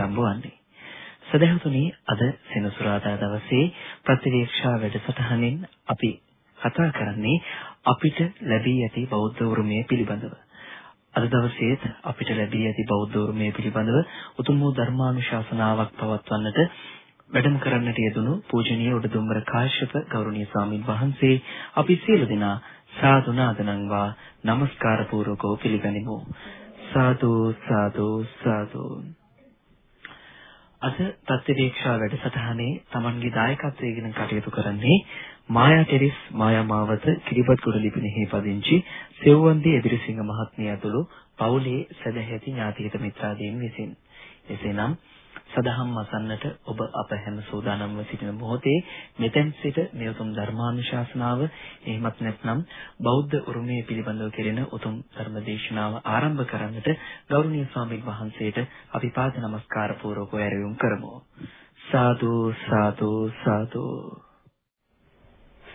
ආරම්භ වන්නේ. සදහතුනි අද සෙනසුරාදා දවසේ ප්‍රතිවීක්ෂා වැඩසටහනින් අපි කතා කරන්නේ අපිට ලැබී ඇති බෞද්ධ උරුමය පිළිබඳව. අද දවසේත් අපිට ලැබී ඇති බෞද්ධ උරුමය පිළිබඳව උතුම් වූ ධර්මානුශාසනාවක් පවත්වන්නට වැඩම කරන්නට යෙදුණු පූජනීය උඩදුම්බර කාශ්‍යප ගෞරවනීය ස්වාමින් වහන්සේ අපි සියලු දෙනා සාදු නාදනංවා নমස්කාර පූර්වකව පිළිගනිමු සාදු සාදු සාදු අද ප්‍රතිවීක්ෂා වැඩසටහනේ Tamanගේ දායකත්වයෙන් කටයුතු කරන්නේ මායා ටෙරිස් මායා මාවත කිරිබත්ගොඩ ලිපිනෙහි පදිංචි සෙව්වන්දී එදිරිසිංහ මහත්මිය ඇතුළු පවුලේ සදැහැති ඥාතිහිත මිත්‍රාදීන් විසින්. එසේනම් සදහම් අසන්නට ඔබ අප හැම සූදානම්ව සිටින මොහොතේ මෙතෙන් සිට මේ උතුම් ධර්මානුශාසනාව එහෙමත් නැත්නම් බෞද්ධ උරුමයේ පිළිබඳව කෙරෙන උතුම් ධර්මදේශනාව ආරම්භ කරන්නට ගෞරවනීය ස්වාමීන් වහන්සේට අපි පාද නමස්කාර පූර්වකව ඇරයුම් කරමු. සාදු සාදු සාදු.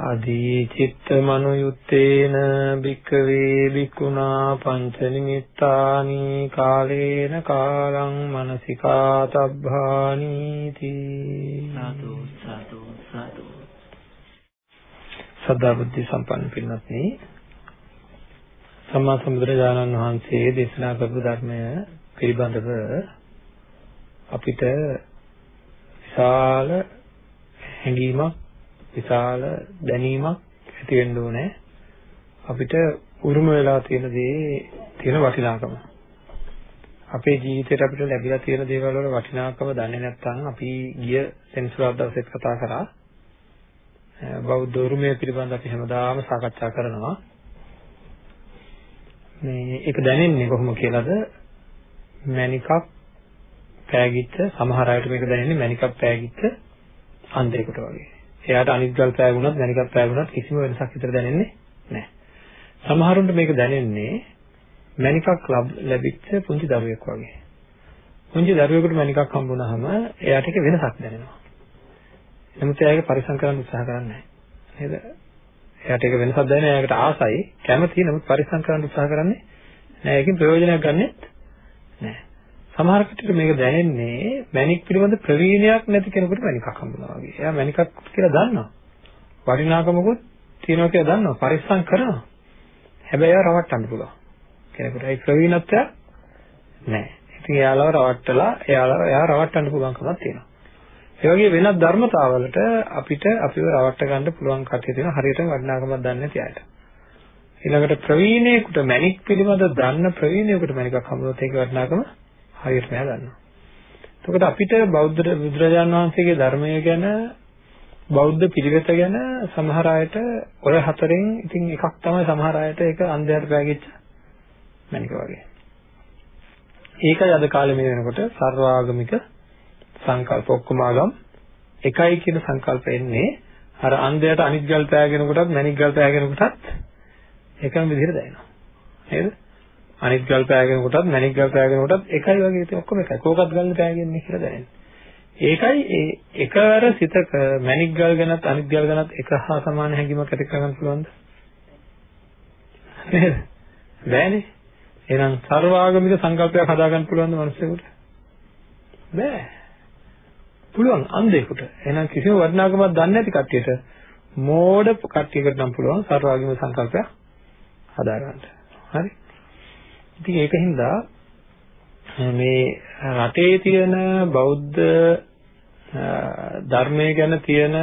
ආදී චිත්ත මනුයුත්තේන භික්ඛවේ භික්ඛුනා පංච නිමිත්තානි කාලේන කාලං මනසිකා තබ්බානි තී. සාදු සාදු සාදු. සදා බුද්ධ සම්පන්න පින්වත්නි සම්මා සම්බුදුරජාණන් වහන්සේ දේශනා කරපු ධර්මය පිළිබඳව අපිට විශාල හැඟීමක් විශාල දැනීමක් ඇති වෙන්න ඕනේ. අපිට උරුම වෙලා තියෙන දේ තියෙන වටිනාකම. අපේ ජීවිතේට අපිට ලැබිලා තියෙන දේවල් වල වටිනාකම දන්නේ නැත්නම් අපි ගිය සෙන්සුරාදා දවසෙත් කතා කරා. බෞද්ධ උරුමය පිළිබඳව අපි හැමදාම සාකච්ඡා කරනවා. මේ ඒක දැනෙන්නේ කොහොම කියලාද? මණිකක් පෑගිච්ච සමහර අයට මේක දැනෙන්නේ මණිකක් පෑගිච්ච අන්ධයෙකුට වගේ. එයාට අනිත් ගල් පෑගුණත් මණිකක් පෑගුණත් කිසිම වෙනසක් විතර දැනෙන්නේ නැහැ. සමහරුන්ට මේක දැනෙන්නේ මණිකක් ලැබිච්ච පුංචි දරුවෙක් වගේ. පුංචි දරුවෙකුට මණිකක් හම්බුනහම එයාට ඒක වෙනසක් දැනෙනවා. නමුත් එයාගේ පරිසම් කරන්න උත්සාහ කරන්නේ නැහැ. නේද? එයාට ඒක වෙනසක් දැනෙන එයාකට ආසයි, කැමති නමුත් පරිසම් කරන්න උත්සාහ කරන්නේ නැහැ. ඒකෙන් ප්‍රයෝජනයක් ගන්නෙත් නැහැ. සමහර කටට මේක දැනෙන්නේ මැණික් පිළිබඳ ප්‍රවීණයක් නැති කෙනෙකුට මැණිකක් හම්බුනා වගේ. එයා මැණිකක් කියලා දන්නවා. වටිනාකමකුත් තියෙනවා කියලා දන්නවා. පරිස්සම් කරනවා. හැබැයි එයා රවට්ටන්න පුළුවන්. කෙනෙකුට ඒ ප්‍රවීණත්වය නැහැ. ඉතින් එයාලව රවට්ටලා එයාලව එයා රවට්ටන්න පුළුවන්කමක් තියෙනවා. ඒ වගේ වෙනත් ධර්මතාවලට අපිට අපිව රවට්ට ගන්න පුළුවන් කතිය තියෙන හරියටම වටිනාකමක් දන්නේ නැති අයට. ඊළඟට ප්‍රවීණයෙකුට මැණික් පිළිබඳ දන්න ප්‍රවීණයෙකුට මැණිකක් හම්බුනොත් ඒක වටිනාකම හරියට මෙයා දන්නවා. එතකොට අපිට බෞද්ධ බුදුරජාණන් වහන්සේගේ ධර්මය ගැන බෞද්ධ පිළිවෙත ගැන සමහර අයට ඔය හතරෙන් ඉතින් එකක් තමයි සමහර අයට ඒක අන්ධයාට පැගෙච්ච මැනික වගේ. ඒකයි අද කාලේ මේ වෙනකොට සර්වාගමික සංකල්ප ඔක්කොම ආගම් එකයි කියන සංකල්ප එන්නේ අර අන්ධයාට අනිත් ගල් පෑගෙන කොටත් මැනික් ගල් පෑගෙන කොටත් එකම විදිහට දැනෙනවා. නේද? අනිත් ගල් පෑගෙන කොටත් මැණික් ගල් පෑගෙන කොටත් එකයි වගේ ඉතින් ඔක්කොම එකයි. කෝකත් ගල්නේ පෑගෙන්නේ කියලා දැනෙන්නේ. ඒකයි ඒ එකවර සිතක මැණික් ගල් ගැනත් අනිත් ගල් ගැනත් එක හා සමාන හැඟීමක් ඇති කරගන්න පුළුවන්ද? නේද? බෑනේ. එහෙනම් සර්වාගමික සංකල්පයක් හදාගන්න පුළුවන්ද මිනිස්සුන්ට? බෑ. පුළුවන් අන්ධයෙකුට. එහෙනම් කිසිම වටිනාකමක් දන්නේ නැති කට්ටියට මෝඩ කට්ටියකට නම් පුළුවන් සර්වාගමික සංකල්පයක් හදාගන්න. හරි. ඉතින් ඒකින්ද මේ රටේ තියෙන බෞද්ධ ධර්මයේ ගැන තියෙන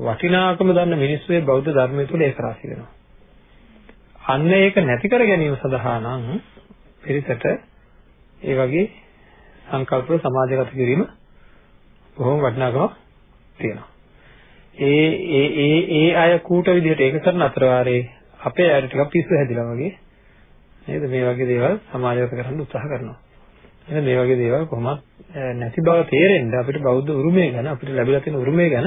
වටිනාකම දන්න මිනිස්සු ඒ බෞද්ධ ධර්මය තුළ ඒක රාශි වෙනවා. අන්න ඒක නැති කර ගැනීම සඳහා නම් පිරිසට ඒ වගේ සංකල්ප සමාජගත කිරීම බොහොම වටිනාකමක් තියෙනවා. ඒ ඒ ඒ ඒ අය කූට විදිහට ඒක කරන අතර වාරේ අපේ අය ටිකක් පිස්සු හැදිලා වගේ නේද මේ වගේ දේවල් සමාජගත කරන්න උත්සාහ කරනවා. එහෙනම් මේ වගේ දේවල් කොහොමත් නැති බව තේරෙන්න අපිට බෞද්ධ උරුමය ගැන අපිට ලැබිලා තියෙන උරුමය ගැන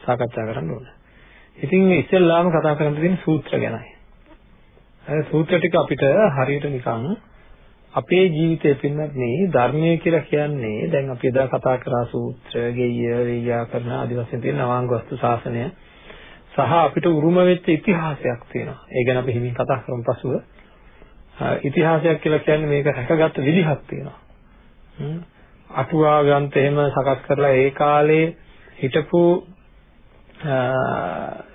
සාකච්ඡා කරන්න ඕන. ඉතින් ඉස්සෙල්ලාම කතා කරන්න තියෙන සූත්‍ර ගැනයි. අර සූත්‍ර ටික අපිට හරියට නිකන් අපේ ජීවිතේ පින්නත් මේ ධර්මය කියලා කියන්නේ දැන් අපි එදා කතා කරා සූත්‍ර, ගෙය්‍ය, වේයාකරණ ආදි වශයෙන් තියෙන නවාංග වස්තු ශාසනය සහ අපිට උරුම වෙච්ච ඉතිහාසයක් තියෙනවා. ඒ ගැන අපි හිමින් කතා කරමු පසුව. ඉතිහාසයක් කියලා කියන්නේ මේක රැකගත් විදිහක් තියෙනවා. අටුවා ග්‍රන්ථ එහෙම සකස් කරලා ඒ කාලේ හිටපු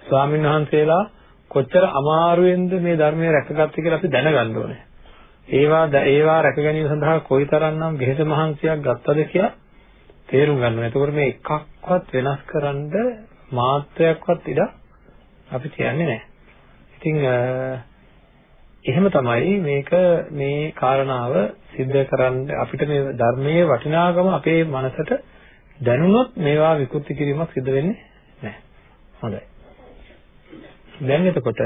ස්වාමීන් වහන්සේලා කොච්චර අමාරුවෙන්ද මේ ධර්මය රැකගත්තේ කියලා අපි දැනගන්න ඕනේ. ඒවා ඒවා රැක ගැනීම සඳහා කොයිතරම්නම් වෙහෙස මහන්සියක් ගත්තද කියලා තේරුම් ගන්න ඕනේ. එතකොට මේ එකක්වත් වෙනස් කරන්න මාත්‍රයක්වත් ඉඩ අපි කියන්නේ නැහැ. ඉතින් එහෙම තමයි මේක මේ කාරණාව सिद्ध කරන්න අපිට මේ ධර්මයේ වටිනාකම අපේ මනසට දැනුනොත් මේවා විකෘති කිරීමක් සිද්ධ වෙන්නේ නැහැ. හොඳයි. දැන් එතකොට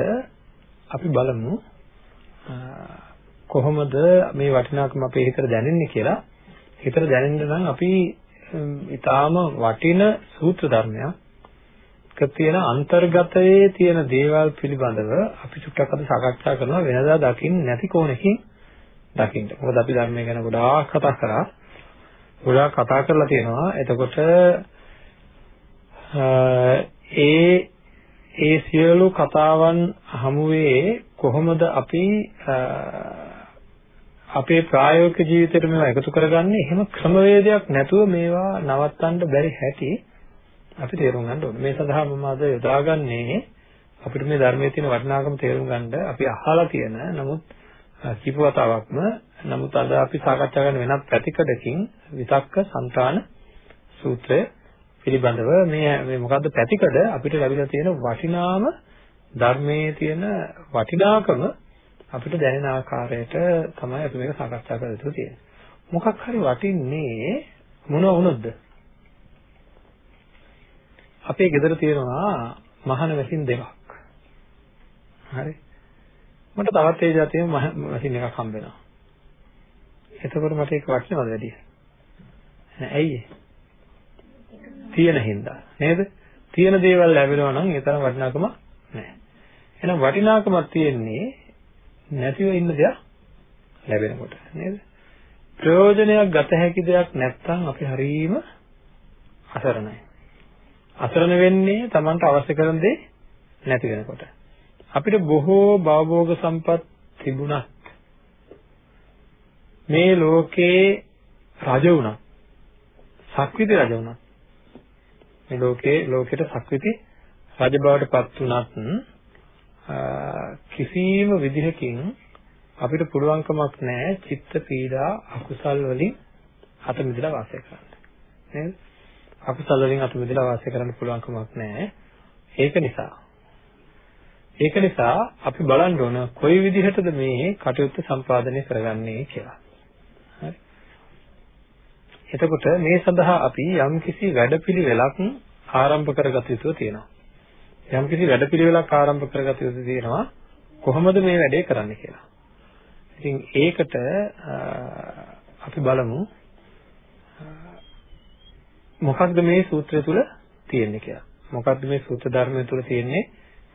අපි බලමු කොහොමද මේ වටිනාකම අපේ හිතට දැනෙන්නේ කියලා. හිතට දැනෙන්න නම් අපි ඊටාම වටින සූත්‍ර ධර්මයක් තියෙන අන්තර්ගතයේ තියෙන දේවල් පිළිබඳව අපි චුට්ටක් අද සාකච්ඡා කරනවා වෙනදා දකින්න නැති කෝණකින් දකින්න. මොකද අපි ධර්මය ගැන ගොඩාක් කතා කරා. ගොඩාක් කතා කරලා තියෙනවා. එතකොට ඒ ඒ සියලු කතාවන් හමුවේ කොහොමද අපි අපේ ප්‍රායෝගික ජීවිතේට මේවා එකතු කරගන්නේ? එහෙම ක්‍රමවේදයක් නැතුව මේවා නවත්තන්න බැරි හැටි අපි තේරුම් ගන්න ඕනේ. මේ සඳහා මම අද යොදාගන්නේ අපිට මේ ධර්මයේ තියෙන වටිනාකම තේරුම් ගන්න අපි අහලා තියෙන නමුත් කීප වතාවක්ම නමුත් අද අපි සාකච්ඡා කරන වෙනත් පැතිකඩකින් විතක්ක సంతාන සූත්‍රය පිළිබඳව මේ මේ මොකද්ද පැතිකඩ අපිට ලැබිලා තියෙන වටිනාම ධර්මයේ තියෙන වටිනාකම අපිට දැනෙන ආකාරයට තමයි අපි මේක සාකච්ඡා කරලා තියෙන්නේ. මොකක් හරි වටින්නේ මොන වුණොත්ද? අපේ ගෙදර තියෙනවා මහන මැෂින් දෙකක්. හරි. මට තවත් ඒ જાතියේ මැෂින් එකක් හම්බ වෙනවා. එතකොට මට ඒක වටිනවද වැඩි? නෑ ඇයි තියෙන හින්දා නේද? තියෙන දේවල් ලැබෙනවා නම් ඒ තරම් වටිනාකම නෑ. එහෙනම් වටිනාකමක් තියෙන්නේ නැතිව ඉන්න දෙයක් ලැබෙනකොට නේද? ප්‍රයෝජනයක් ගත හැකි දෙයක් නැත්නම් අපි හරීම අසරණයි. අසරණ වෙන්නේ Tamanට අවශ්‍ය කරන දේ නැති වෙනකොට. අපිට බොහෝ භවභෝග සම්පත් තිබුණත් මේ ලෝකේ රජ වුණා. සක්විති රජ වුණා. මේ ලෝකේ ලෝකෙට සක්විති රජ බවට පත් වුණත් කිසිම විදිහකින් අපිට පුළුවන්කමක් නැහැ චිත්ත පීඩා අකුසල් වලින් අත මිදලා වාසය කරන්න. නේද? අකුසල වලින් අත මිදලා වාසය කරන්න පුළුවන් කමක් නැහැ. ඒක නිසා ඒක නිසා අපි බලන්න ඕන කොයි විදිහටද මේ කටයුත්ත සම්පාදනය කරගන්නේ කියලා. හරි. එතකොට මේ සඳහා අපි යම්කිසි වැඩපිළිවෙලක් ආරම්භ කරගත යුතු තියෙනවා. යම්කිසි වැඩපිළිවෙලක් ආරම්භ කරගත යුතු තියෙනවා කොහොමද මේ වැඩේ කරන්න කියලා. ඉතින් ඒකට අපි බලමු මොකක්ද මේ සූත්‍රය තුල තියෙන්නේ කියලා. මොකක්ද මේ සූත්‍ර ධර්මය තුල තියෙන්නේ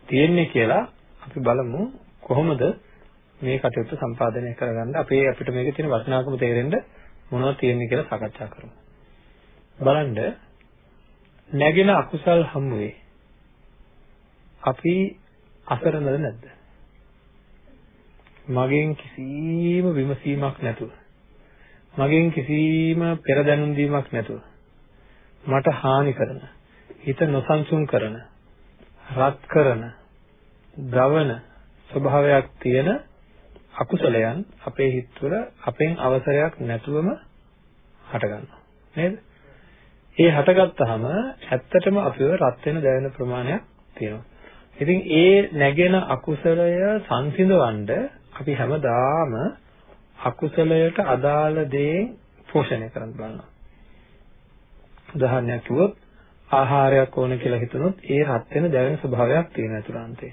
තියෙන්නේ කියලා අපි බලමු කොහොමද මේ කටයුත්ත සම්පාදනය කරගන්න අපේ අපිට මේකේ තියෙන වටිනාකම තේරෙන්න මොනවද තියෙන්නේ කියලා සාකච්ඡා කරමු. බලන්න නැගෙන අකුසල් හමුවේ අපි අසරණද නැද්ද? මගෙන් කිසිම විමසීමක් නැතුව මගෙන් කිසිම පෙරදැනුම් දීමක් නැතුව මට හානි කරන හිත නොසන්සුන් කරන රත් කරන දවන ස්වභාවයක් තියෙන අකුසලයන් අපේ හිත තුළ අපෙන් අවසරයක් නැතුවම හට ගන්නවා නේද? ඒ හටගත්තාම ඇත්තටම අපිව රත් වෙන දැවෙන ප්‍රමාණයක් තියෙනවා. ඉතින් ඒ නැගෙන අකුසලය සංසිඳවන්න අපි හැමදාම අකුසලයට අදාළ දේ පෝෂණය කරන්න බලනවා. උදාහරණයක් කිව්වොත් ආහාරයක් ඕන කියලා හිතනොත් ඒ රත් වෙන දැවෙන ස්වභාවයක් තියෙන අතුලාන්තේ.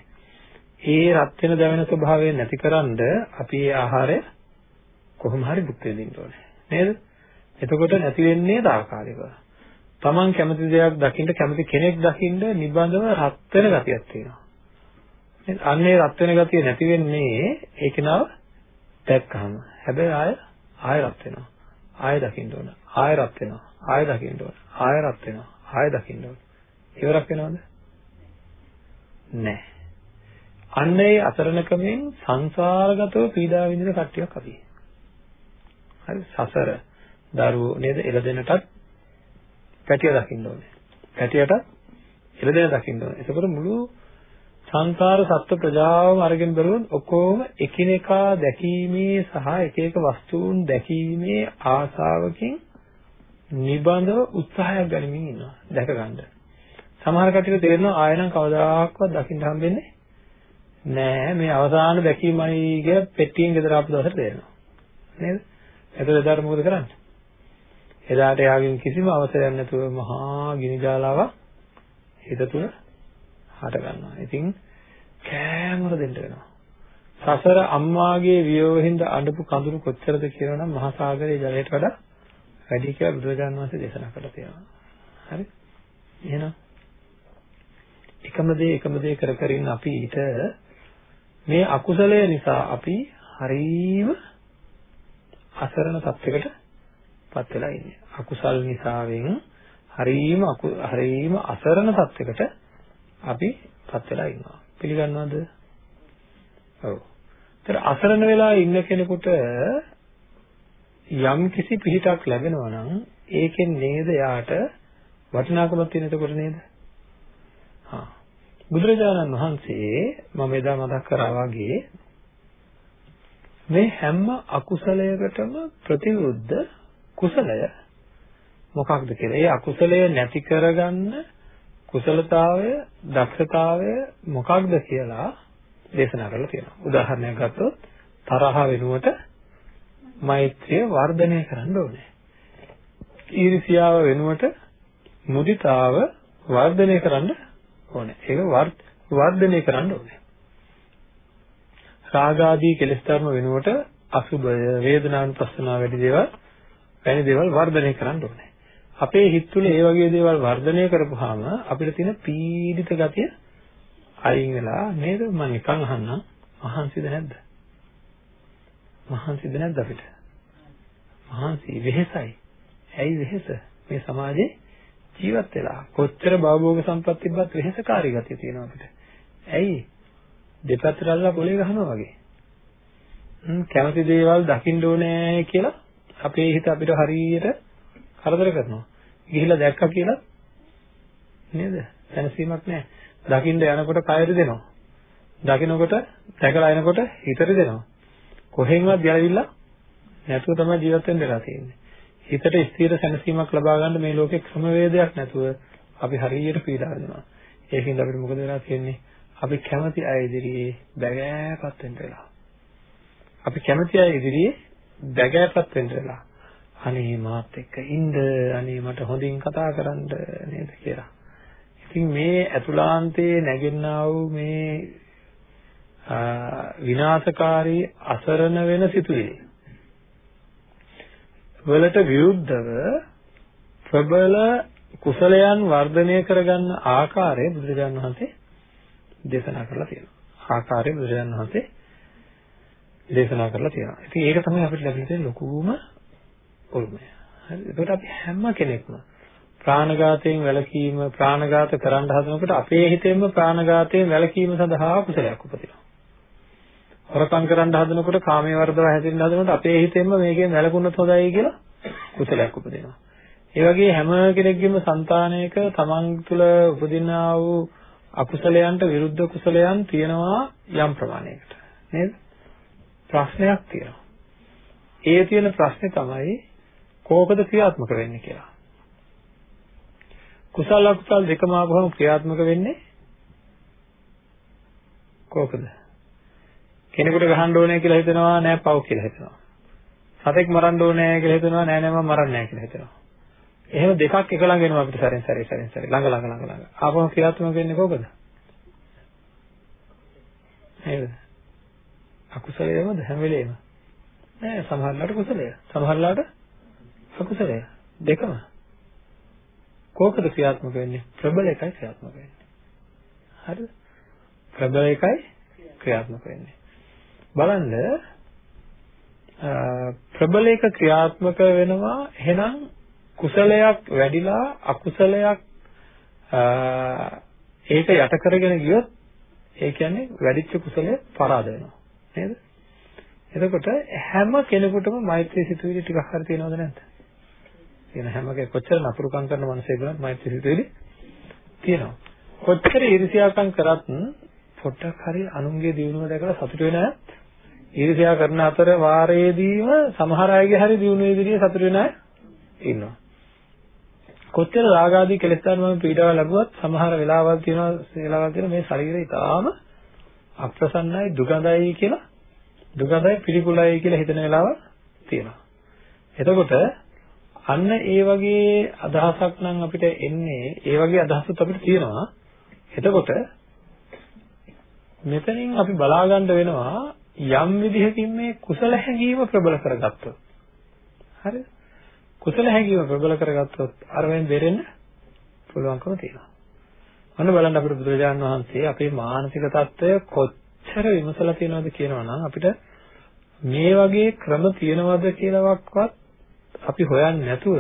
ඒ රත් වෙන දැවෙන ස්වභාවය නැතිකරන්ද අපි ඒ ආහාරය කොහොම හරි භුක්ති විඳින්න ඕනේ. නේද? එතකොට නැති වෙන්නේ తాකාලිකව. Taman කැමති දෙයක් දකින්න කැමති කෙනෙක් දකින්න නිබඳව රත් වෙන ගතියක් තියෙනවා. අන්නේ රත් වෙන ගතිය නැති වෙන්නේ ඒක නව දැක්කම. හැබැයි ආය ආය රත් වෙනවා. ආය දකින්න ඕන. ආය රත් වෙනවා. ආය දකින්න ඕන. ආය රත් වෙනවා. ආය දකින්න ඕන. ඉවරක් වෙනවද? නැහැ. අන්න ඒ අසරණකමෙන් සංසාරගතව පීඩා විඳින කට්ටියක් අපි. හරි සසර දරුවෝ නේද එළදෙනටත් පැටිය දකින්න ඕනේ. පැටියටත් එළදෙන දකින්න ඕනේ. එතකොට මුළු සංසාර සත්ත්ව ප්‍රජාවම අරගෙන බලුවොත් ඔක්කොම එකිනෙකා දැකීමේ සහ එක එක වස්තුන් දැකීමේ ආසාවකින් නිබඳව උත්සාහයක් ගනිමින් ඉන්නවා දැක ගන්න. සමහර කටියට තේරෙනවා ආයෙනම් කවදාකවත් දකින්න හම්බෙන්නේ නෑ මේ අවසාන දැකීමයි කිය පෙට්ටියෙන් ගෙදර ආපු දවසට තේරෙනවා. නේද? එතකොට එදාට මොකද කරන්නේ? එදාට යාගෙන් කිසිම අවසරයක් නැතුව මහා ගිනි ජාලාවක් හිත තුන හට ගන්නවා. ඉතින් කෑමර දෙන්න වෙනවා. සසර අම්මාගේ වියෝවෙන්ද අඬපු කඳුළු කොච්චරද කියනවනම් මහා සාගරයේ ජලයට වඩා වැඩි කියලා බුදුරජාණන් වහන්සේ දේශනා කළා තියෙනවා. හරි? එහෙනම් එකම දේ එකම දේ කර කර ඉන්න අපි ඊට මේ අකුසලය නිසා අපි හරීම අසරණ තත්යකට පත් වෙලා ඉන්නේ. අකුසල් නිසාවෙන් හරීම හරීම අසරණ තත්යකට අපි පත් වෙලා ඉන්නවා. පිළිගන්නවද? ඔව්. ඒතර අසරණ වෙලා ඉන්න කෙනෙකුට යම් කිසි පිහිටක් ලැබෙනවා නම් ඒකෙන් නේද යාට වටිනාකමක් තියෙන එතකොට නේද? හා. බුදුරජාණන් වහන්සේ මම එදා මතක් කරා වගේ මේ හැම අකුසලයකටම ප්‍රතිවිරුද්ධ කුසලය මොකක්ද කියලා. ඒ අකුසලය නැති කරගන්න කුසලතාවය, දක්ෂතාවය මොකක්ද කියලා දේශනා කරලා තියෙනවා. උදාහරණයක් ගත්තොත් තරහ වෙනුවට මෛත්‍රිය වර්ධනය කරන්න ඕනේ. ඊර්ෂියාව වෙනුවට මුදිතාව වර්ධනය කරන්න ඕනේ. ඒක වර්ධනය කරන්න ඕනේ. රාගාදී කෙලෙස් ධර්ම වෙනුවට අසුබය, වේදනානුපස්සනාව වැඩි දේවල් වැනි දේවල් වර්ධනය කරන්න ඕනේ. අපේ හිත තුළ ඒ වගේ දේවල් වර්ධනය කරපුවාම අපිට තියෙන පීඩිත ගතිය අයින් වෙලා නේද මම නිකන් අහන්නම් මහන්සිද නැද්ද මහන්සිද නැද්ද අපිට මහන්සි වෙහෙසයි ඇයි වෙහෙස මේ සමාජේ ජීවත් වෙලා කොච්චර භවෝග සම්පත් තිබ්බත් වෙහෙසකාරී ගතිය තියෙනවා අපිට ඇයි දෙපැත්තට අල්ලලා පොලේ ගහනවා වගේ කැමති දේවල් දකින්න ඕනේ කියලා අපේ හිත අපිට හරියට කරදර කරනවා. ගිහිල්ලා දැක්කා කියලා නේද? දැනසීමක් නැහැ. දකින්න යනකොට කයර දෙනවා. දකින්නකොට දැකලා එනකොට හිතට දෙනවා. කොහෙන්වත් ගැලවිලා නැතුව තමයි ජීවත් වෙන්න වෙලා තියෙන්නේ. හිතට ස්ථිර සැනසීමක් ලබා ගන්න මේ ලෝකේ ක්‍රමවේදයක් නැතුව අපි හරියට පීඩා වෙනවා. ඒකින්ද අපිට මොකද වෙලා තියෙන්නේ? අපි කැමති අය ඉදිරියේ බැගෑපත් වෙන්න වෙලා. අපි කැමති අය ඉදිරියේ බැගෑපත් වෙන්න වෙලා. අනේ මාත් එක්ක ඉන්න අනේ මට හොඳින් කතා කරන්න නේද කියලා. ඉතින් මේ අතුලාන්තයේ නැගෙන්නා වූ මේ විනාශකාරී අසරණ වෙන සිතුවිලි වලට විරුද්ධව ප්‍රබල කුසලයන් වර්ධනය කරගන්න ආකාරය බුදුරජාණන් වහන්සේ දේශනා කරලා තියෙනවා. ආකාරය බුදුරජාණන් වහන්සේ දේශනා කරලා තියෙනවා. ඉතින් ඒක තමයි අපිට ලැබෙන ලොකුම උරුමය. හරි. ඒකට අපි හැම කෙනෙක්ම ප්‍රාණඝාතයෙන් වැළකීම ප්‍රාණඝාත කරන්න හදනකොට අපේ හිතෙන්ම ප්‍රාණඝාතයෙන් වැළකීම සඳහා කුසලයක් උපදිනවා. හොරකම් කරන්න හදනකොට කාමයේ වර්ධව හැදෙන්න හදනකොට අපේ හිතෙන්ම මේකෙන් වැළකුණොත් හොඳයි කියලා කුසලයක් උපදිනවා. ඒ වගේ හැම කෙනෙක්ගේම సంతානයක තමන් තුළ උපදිනා වූ අකුසලයන්ට විරුද්ධ කුසලයන් තියෙනවා යම් ප්‍රමාණයකට. නේද? ප්‍රශ්නයක් තියෙනවා. ඒ තියෙන ප්‍රශ්නේ තමයි කෝකද ක්‍රියාත්මක වෙන්නේ කියලා. කුසල අකුසල දෙකම ආවම ක්‍රියාත්මක වෙන්නේ කෝකද? කෙනෙකුට ගහන්න ඕනේ කියලා හිතනවා නෑ පව් කියලා හිතනවා. සතෙක් මරන්න ඕනේ කියලා හිතනවා නෑ නෑ මම මරන්නේ නෑ කියලා හිතනවා. එහෙම දෙකක් එක ළඟ එනවා අපිට සැරෙන් සැරේ සැරෙන් සැරේ ළඟ ළඟ ළඟ ළඟ. ආපහු ක්‍රියාත්මක වෙන්නේ කොහොමද? නේද? අකුසලයේමද හැම වෙලේම? නෑ සමහරලාට කුසලය. සමහරලාට අකුසලය. දෙකම. කෝකද ක්‍රියාත්මක වෙන්නේ? ප්‍රබල එකයි ක්‍රියාත්මක වෙන්නේ. හරිද? ප්‍රබල එකයි ක්‍රියාත්මක වෙන්නේ. බලන්න ප්‍රබල එක ක්‍රියාත්මක වෙනවා එහෙනම් කුසලයක් වැඩිලා අකුසලයක් ඒක යට කරගෙන ගියොත් ඒ කියන්නේ වැඩිච්ච කුසලය පරාද වෙනවා නේද? එතකොට හැම කෙනෙකුටම මෛත්‍රී සිතුවිලි ටිකක් හරි තියෙනවද නැද්ද? තියෙන හැම කෙනෙක් කොච්චර නපුරුකම් කරන මනුස්සයෙකුට මෛත්‍රී සිතුවිලි තියෙනවා. කොච්චර ඊර්ෂ්‍යාකම් කරත් පොඩ්ඩක් හරි අනුන්ගේ දියුණුව දැකලා සතුට වෙන අය ඊර්ෂ්‍යා කරන අතර වාරයේදීම සමහර අයගේ හරි දියුණුව ඉදිරියේ සතුට වෙන අය ඉන්නවා. කොච්චර රාගාදී කෙලෙස් ධර්ම පීඩාව ලැබුවත් සමහර වෙලාවල් තියෙනවා වෙලාවල් තියෙනවා මේ ශරීරය ඉතාම අප්‍රසන්නයි දුගඳයි කියලා දුගඳයි පිළිකුලයි කියලා හිතන වෙලාවල් තියෙනවා. එතකොට අන්න ඒ වගේ අදහසක් නම් අපිට එන්නේ ඒ වගේ අදහසක් අපිට තියෙනවා. එතකොට මෙතනින් අපි බලා ගන්න වෙනවා යම් විදිහකින් මේ කුසල හැඟීම ප්‍රබල කරගත්තොත්. හරිද? කුසල හැඟීම ප්‍රබල කරගත්තොත් අරවෙන් දෙරෙන්න පුළුවන්කම තියෙනවා. අන්න බලන්න අපිට බුදුරජාණන් වහන්සේ අපේ මානසික තත්ත්වය කොච්චර විමසලා තියෙනවද කියනවා නම් අපිට මේ වගේ ක්‍රම තියෙනවද කියලාවත් අපි හොයන්නේ නැතුව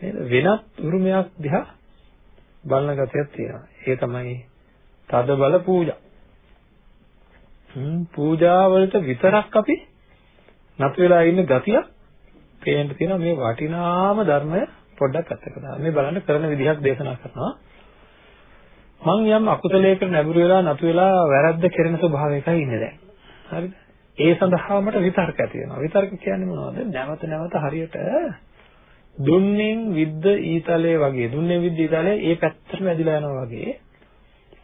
නේද වෙනත් උරුමයක් දිහා බලන ගතියක් තියෙනවා. ඒ තමයි තද බල පූජා. පූජා වලට විතරක් අපි නතු වෙලා ඉන්න ගතියක් පේන්න තියෙනවා මේ වටිනාම ධර්මය පොඩ්ඩක් අත්දැක ගන්න. මේ බලන්න කරන විදිහක් දේශනා කරනවා. මං යම් අකුසලයකට නැඹුරු වෙලා නතු වෙලා වැරද්ද කෙරෙන ස්වභාවයකයි ඉන්නේ දැන්. හරිද? ඒ සඳහා මට විතර්ක ඇති වෙනවා. විතර්ක කියන්නේ මොනවද? නැවත නැවත හරියට දුන්නෙන් විද්ද ඊතලයේ වගේ දුන්නෙන් විද්ද ඊතලයේ ඒ පැත්තටම ඇදිලා යනවා වගේ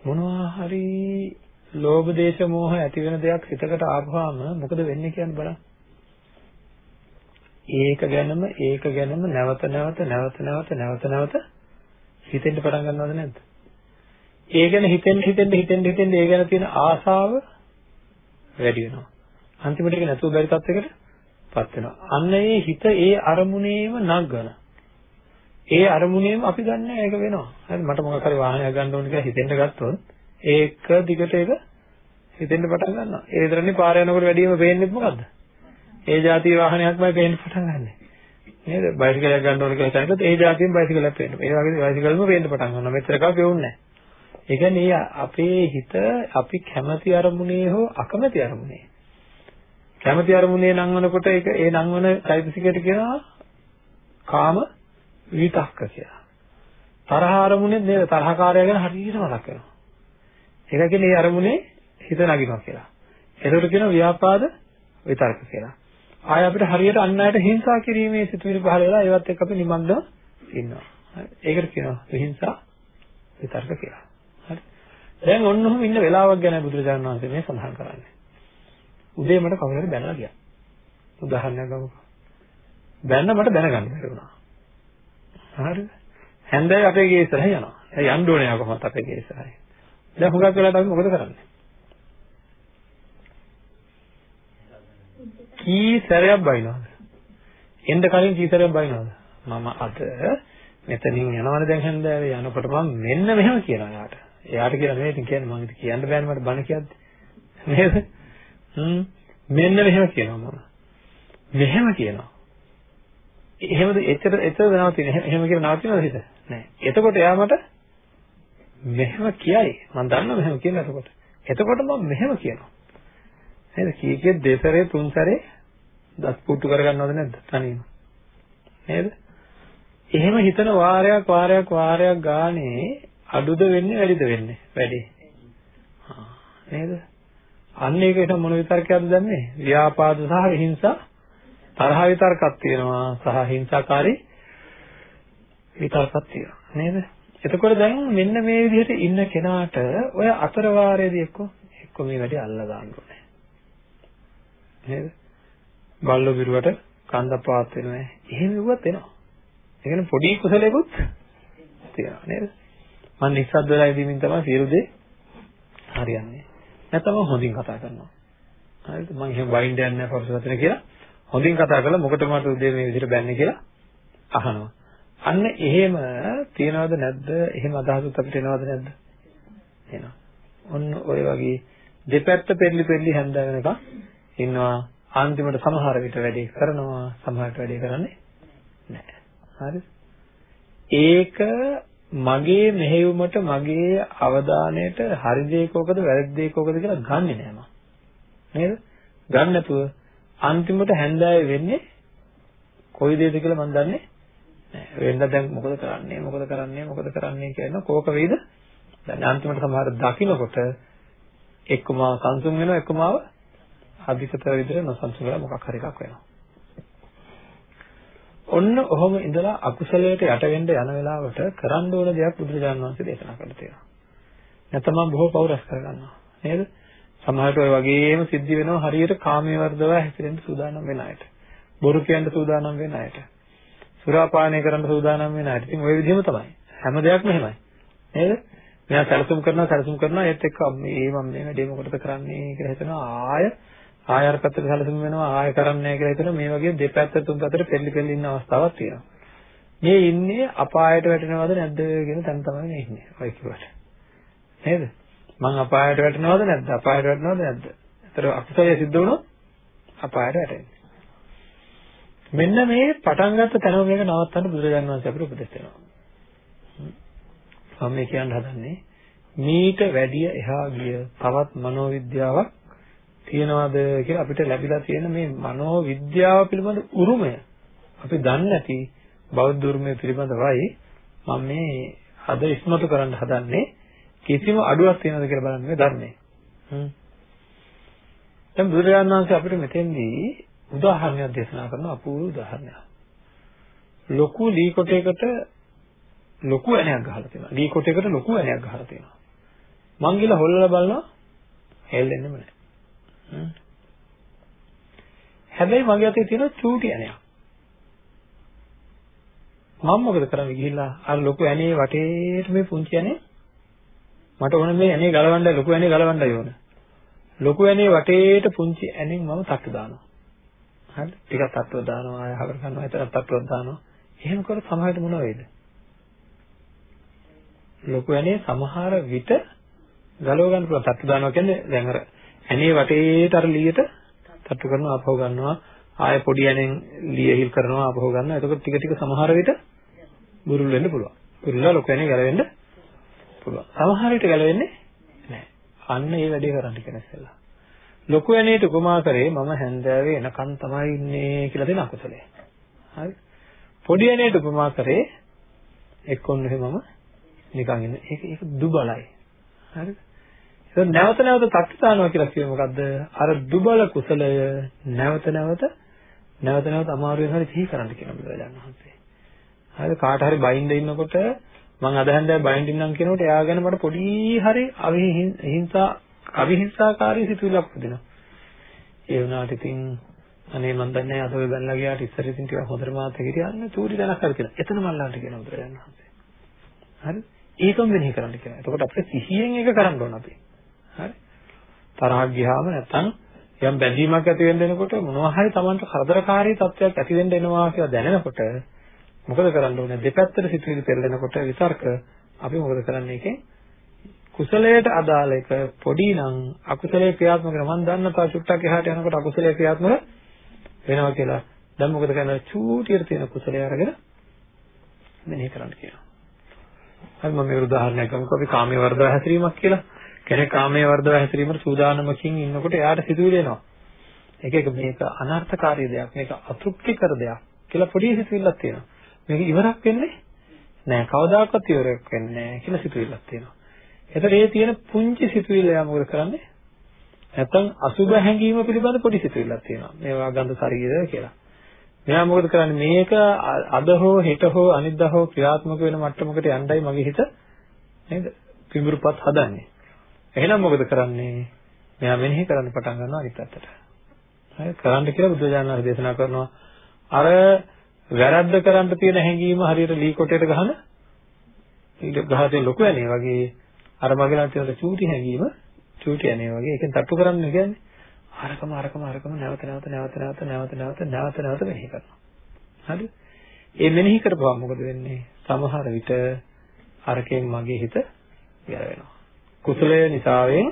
මොනවා හරි ලෝභ දේශ මොහ ඇති වෙන දෙයක් හිතකට ආවම මොකද වෙන්නේ කියන්නේ බලන්න. ඒක ගැනම ඒක ගැනම නැවත නැවත නැවත නැවත නැවත නැවත හිතෙන්න පටන් ගන්නවද නැද්ද? ඒ ගැන හිතෙන්න හිතෙන්න හිතෙන්න හිතෙන්න ඒ ගැන තියෙන ආසාව වැඩි වෙනවා. අන්තිමට ඒක නැතුව බැරි තත්යකට පත් වෙනවා. අන්න ඒ හිත ඒ අරමුණේම නගන. ඒ අරමුණේම අපි ගන්න ඒක වෙනවා. හරි මට මොකක් හරි වාහනයක් ගන්න ඕන කියලා හිතෙන්න ගත්තොත් ඒක දිගට ඒක හිතෙන්න පටන් ගන්නවා. ඒ විතරනේ පාර යනකොට වැඩිම පේන්නේ මොකද්ද? ඒ જાතිය වාහනයක්මයි පේන්න පටන් ගන්නෙ. නේද? බයිසිකලයක් ගන්න ඕන කියලා හිතනකොට ඒ જાතියෙන් බයිසිකලයක් පේන්න. ඒ වගේ බයිසිකලම පේන්න පටන් ගන්නවා. මෙච්චර කව පෙවුන්නේ නැහැ. අපේ හිත අපි කැමති අරමුණේ හෝ අකමැති අරමුණේ කැමති අරමුණේ නංවනකොට ඒක ඒ නංවන චෛතසිකයට කියනවා කාම විතක්ක කියලා. තරහ අරමුණේ නේද තරහකාරය ගැන හරියට මතක් වෙනවා. ඒක කියන්නේ ඒ අරමුණේ හිත නගිනවා කියලා. ඒකට කියනවා ව්‍යාපාද විතර්ක කියලා. ආය අපිට හරියට අන් අයට හිංසා කිරීමේ සිතුවිලි පහළ වෙලා ඒවත් එක්ක අපි නිමග්න ඉන්නවා. හරි. ඒකට කියනවා විහිංසා විතර්ක කියලා. හරි. දැන් ඔන්නෝම ඉන්න වෙලාවක් ගැන බුදුරජාණන් වහන්සේ මේ සඳහන් කරන්නේ. උදේ මට කවුරු හරි බැනලා ගියා. උදාහරණයක් ගමුකෝ. බැන්න මට දැනගන්න බැරි වුණා. හරිද? හැන්දෑවේ අපේ ගේ ඉස්සරහ යනවා. ඒ යන්න ඕනේ කොහොමද අපේ ගේ ඉස්සරහයි. දැන් හුඟක් වෙලාවට අපි මොකද කරන්නේ? කී සැරයක් බයිනවද? එන්න කලින් කී සැරයක් බයිනවද? මම අද මෙතනින් යනවනේ දැන් හන්දෑවේ යනකොට මම මෙන්න මෙහෙම කියනවා යාට. එයාට කියලා නෙවෙයි ඉතින් කියන්නේ මම ඉතින් කියන්න බෑනේ මට බණ කියද්දි. නේද? හ්ම් මෙන්න මෙහෙම කියනවා මම. මෙහෙම කියනවා. එහෙමද එච්චර එච්චර නවතින එහෙම කියලා නවතිනවද හිත? නෑ. එතකොට එයා මට මෙහෙම කියයි. මම දන්නවා මෙහෙම කියන එතකොට. එතකොට මම මෙහෙම කියනවා. නේද? කී කිය දෙසරේ තුන් සැරේ දත් පුට්ටු කරගන්නවද නැද්ද? තනියම. නේද? එහෙම හිතන වාරයක් වාරයක් වාරයක් ගානේ අඩුද වෙන්නේ වැඩිද වෙන්නේ? වැඩි. නේද? අන්න ඒකට මොන විතර්කයක්ද දැම්මේ? ව්‍යාපාද සහ හිංසා තරහ විතර්කයක් තියෙනවා සහ හිංසාකාරී විතර්කයක් තියෙනවා නේද? එතකොට දැන් මෙන්න මේ විදිහට ඉන්න කෙනාට ඔය අතර වාරයේදී එක්ක එක්ක මේ වැඩි අල්ලා ගන්න ඕනේ. නේද? බල්ලෝ බිරුවට කන්ද පාත් වෙනවා. එහෙම වුවත් එනවා. ඒ කියන්නේ පොඩි කුසලයකුත් තියෙනවා නේද? මම නිස්සද්ද වෙලා ඉදීමින් තමයි සියලු දේ හරියන්නේ. නැත්නම් හොඳින් කතා කරනවා. හරිද? මම එහෙම වයින් දෙන්නේ නැහැ පරිසවතන කියලා. හොඳින් කතා කරලා මොකටද මට උදේ මේ විදිහට බැන්නේ කියලා අහනවා. අන්න එහෙම තියනවද නැද්ද? එහෙම අදහසක් අපිට එනවද නැද්ද? එනවා. ඔන්න ඔය වගේ දෙපැත්ත පෙරලි පෙරලි හැන්ද වෙනකන් ඉන්නවා. අන්තිමට සමහර විට වැඩේ කරනවා, සමහරට වැඩේ කරන්නේ නැහැ. හරිද? ඒක මගේ මෙහෙයුමට මගේ අවධානයට හරි දෙයකෝකද වැරදි දෙයකෝකද කියලා ගන්නෙ නෑ මම. නේද? ගන්න නැතුව අන්තිමට හැන්දෑවේ වෙන්නේ කොයි දෙයද කියලා මම දන්නේ නෑ. වෙන්න දැන් මොකද කරන්නේ? මොකද කරන්නේ? මොකද කරන්නේ කියන කෝක වේද? දැන් අන්තිමට සමහර දකින්නකොට එක්කම සංසුන් වෙනවා එක්කම අධිකතර විදිහට නොසන්සුන් වෙලා මොකක් හරි එකක් වෙනවා. ඔන්න ඔහොම ඉඳලා අකුසලයට යට වෙන්න යන වෙලාවට කරන්න ඕන දෙයක් බුදුරජාණන් වහන්සේ දේශනා කරලා තියෙනවා. නැත්නම් මම බොහෝ පෞරස් කරගන්නවා. නේද? සමහරට ඔය වගේම සිද්ධ වෙනවා හරියට කාමයේ වර්ධව හැසිරෙන්න සූදානම් වෙන අයට. බොරු කියන්න සූදානම් වෙන අයට. සුරාපානය කරන්න සූදානම් වෙන අයට. ඉතින් ওই විදිහම තමයි. හැම දෙයක්ම එහෙමයි. නේද? මෙයා සැලසුම් කරනවා සැලසුම් කරනවා ඒත් එක්ක මේ මම මේ වැඩේ මොකටද කරන්නේ කියලා හිතනවා ආය ආය අර පැත්තට සැලසුම් වෙනවා ආය කරන්නේ නැහැ කියලා හිතන මේ වගේ දෙපැත්ත තුන් පැත්තට පෙරලි පෙරලි ඉන්න අවස්ථාවක් තියෙනවා. මේ ඉන්නේ අපායට වැටෙනවද නැද්ද කියන තැන තමයි මේ ඉන්නේ. ඔය කිව්වට. නේද? මං අපායට වැටෙනවද නැද්ද? අපායට වැටෙනවද නැද්ද? ඒතර අකුසලයේ සිද්ධ වුණොත් අපායට වැටෙන්නේ. මෙන්න මේ පටන් ගත්ත තැනම මේක නවත්තන්න බුදුරජාණන් වහන්සේ අපිට උපදෙස් දෙනවා. මම මේ කියන්න හදන්නේ මීට වැඩිය එහා ගිය තවත් මනෝවිද්‍යාවක් තියනවාද කියලා අපිට ලැබිලා තියෙන මේ මනෝ විද්‍යාව පිළිබඳ උරුමය අපි දන්නේ නැති බෞද්ධ උරුමය පිළිබඳවයි මම මේ අද ඉස්මතු කරන්න හදන්නේ කිසිම අඩුවක් තියෙනවද කියලා බලන්න මේ ධර්මයේ. හ්ම්. දැන් බුදුරජාණන් වහන්සේ අපිට මෙතෙන්දී උදාහරණයක් දේශනා කරන අපූර්ව උදාහරණයක්. ලොකු ලී කොටයකට ලොකු ඇණයක් ගහලා තියෙනවා. ලී කොටයකට ලොකු ඇණයක් ගහලා තියෙනවා. මං ගිහලා හොල්ලලා බලනවා හෙල්ලෙන්නෙම නැහැ. හැබැයි මගේ අතේ තියෙන චූටි ඇණයක්. මම මොකද කරන්නේ ගිහිල්ලා අර ලොකු ඇණේ වටේට මේ පුංචි ඇණේ මට ඕන මේ ඇණේ ගලවන්න ලොකු ඇණේ ගලවන්නයි ඕන. ලොකු ඇණේ වටේට පුංචි ඇණෙන් මම තට්ටු දානවා. හරි. ටිකක් තට්ටුවක් දානවා ආය හවර කරනවා එතන තට්ටුවක් දානවා. එහෙම කරොත් සමහරට මොන වෙයිද? ලොකු ඇණේ සමහර විට ගලව ගන්න පුළුවන්. තට්ටු දානවා කියන්නේ දැන් අර ඇනේ වටේට අර ලියට තට්ටු කරනවා ආපහු ගන්නවා. ආය පොඩි ඇනෙන් ලිය හිල් කරනවා ආපහු ගන්නවා. එතකොට ටික ටික සමහර විට බුරුල් වෙන්න පුළුවන්. බුරුල්ලා ලොකු ඇනේ ගැලවෙන්න පුළුවන්. සමහර විට ගැලවෙන්නේ නැහැ. අන්න ඒ වැඩේ කරන්න කියන ඉස්සෙල්ලා. ලොකු ඇනේට උපමා කරේ මම හැන්දෑවේ එනකන් තමයි ඉන්නේ කියලා දෙන අකුසලය. හරි. පොඩි ඇනේට උපමා කරේ එක්කොන්න එහෙමම නිකන් ඉන්න. ඒක ඒක දුබලයි. හරිද ඒක නැවත නැවත තත්ත්ව දානවා කියලා කියේ මොකද්ද? අර දුබල කුසලය නැවත නැවත නැවත නැවත අමාරුවෙන් හරි සිහි කරන්න කියන බුදුරජාණන් වහන්සේ. හරි. කාට හරි බයින්ද ඉන්නකොට මං අද හන්දෑ බයින්ඩ් ඉන්නම් කියනකොට එයා ගැන මට පොඩි හරි අවිහිංසා අවිහිංසාකාරී සිතුවිල්ලක් උදිනවා. ඒ වුණාට ඉතින් අනේ මන් දන්නේ අද ඔය බැලලා ගියාට ඉස්සර ඉතින් ටිකක් හොඳට මාත් හිටියන්නේ චූටි දැනක් හරි කියලා. එතන මල්ලාන්ට කියන බුදුරජාණන් වහන්සේ. හරි? ඒකම වෙනෙහි කරන්න කියලා. එතකොට අපිට සිහියෙන් ඒක කරන්න ඕන අපි. හරි තරහක් ගියාම නැත්තම් යම් බැඳීමක් ඇති වෙන්න එනකොට මොනවා හරි Tamanට කරදරකාරී තත්ත්වයක් ඇති වෙන්න එනවා කියලා දැනෙනකොට මොකද කරන්න ඕනේ දෙපැත්තට සිතුවිලි පෙරලෙනකොට විතර්ක අපි මොකද කරන්නේ ඒකේ කුසලයට අදාළ එක පොඩි නම් අකුසලයේ ක්‍රියාත්මක වෙන මම දන්න තා චුට්ටක් එහාට යනකොට අකුසලයේ ක්‍රියාත්මක වෙනවා කියලා දැන් මොකද කරන්නේ චූටියට තියෙන කුසලය අරගෙන මෙනෙහි කරන්න කියනවා හරි මම මේ උදාහරණයක් ගමුකෝ අපි කාමයේ වර්ධව හැසිරීමක් කියලා කෙනෙක් කාමයේ වර්ධව හැසිරීමට සූදානමකින් ඉන්නකොට එයාට සිතුවිලි එනවා. ඒක එක මේක අනර්ථකාරී දෙයක්. මේක අතෘප්තිකර දෙයක් කියලා පොඩි සිතුවිල්ලක් තියෙනවා. මේක ඉවරක් වෙන්නේ නෑ කවදාකවත් ඉවරයක් වෙන්නේ නෑ කියලා සිතුවිල්ලක් තියෙනවා. එතකොට මේ තියෙන පුංචි සිතුවිල්ල යා මොකද කරන්නේ? නැත්තම් අසුබ හැඟීම පිළිබඳ පොඩි සිතුවිල්ලක් තියෙනවා. මේවා ගන්ධ ශරීරය කියලා. මෙයා මොකද කරන්නේ? මේක අද හෝ හෙට හෝ අනිද්දා හෝ ක්‍රියාත්මක වෙන මට්ටමකට යන්නයි මගේ හිත නේද? පිඹුරුපත් හදන්නේ. එහෙනම් මොකද කරන්නේ? මෙයා මෙනෙහි කරන්න පටන් ගන්නවා අනිත් පැත්තට. හරි කරන්න කියලා බුදුරජාණන් වහන්සේ දේශනා කරනවා. අර වැරද්ද කරන්න තියෙන හැඟීම හරියට ලී කොටයට ගහන ඊට ගහතේ ලොකු ඇනේ වගේ අර මගේ ළඟ තියෙන චූටි හැඟීම චූටි ඇනේ වගේ ඒකෙන් තට්ටු කරන්න කියන්නේ අරකම අරකම අරකම නැවත නැවත නැවත නැවත නැවත නැවත නැවත නැවත මෙනෙහි කරනවා. හරිද? ඒ මෙනෙහි කරපුවා මොකද වෙන්නේ? සමහර විට අරකෙන් මගේ හිත ගැලවෙනවා. කුසලය නිසාවෙන්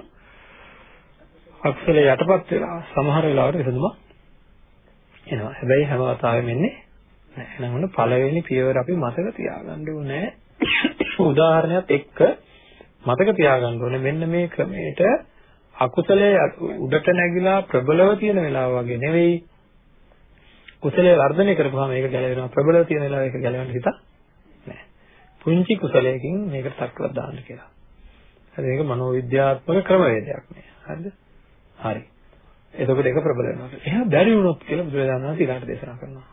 අකුසලයේ යටපත් වෙලා සමහර වෙලාවට විසඳුමක් එනවා. හැබැයි හැම වතාවෙම එන්නේ නැහැ. එහෙනම් ඔන්න පළවෙනි පියවර අපි මතක තියාගන්න ඕනේ. උදාහරණයක් එක්ක මතක තියාගන්න ඕනේ මෙන්න මේ ක්‍රමයට අකුසලයේ උඩට නැగిලා ප්‍රබලව තියෙන වෙලාව වගේ නෙවෙයි කුසලයේ වර්ධනය කරපුවාම ඒක ගැලවෙනවා ප්‍රබලව තියෙන වෙලාව ඒක ගැලවෙන්න හිතක් නැහැ. පුංචි කුසලයකින් මේකට තක්කවත් දාන්න කියලා. හරි මේක මනෝවිද්‍යාත්මක ක්‍රමවේදයක් නේ. හරිද? හරි. එතකොට ඒක ප්‍රබල වෙනවා. එහෙනම් බැරි වුණොත් කියලා බුදුරජාණන් වහන්සේ ඊළඟට දේශනා කරනවා.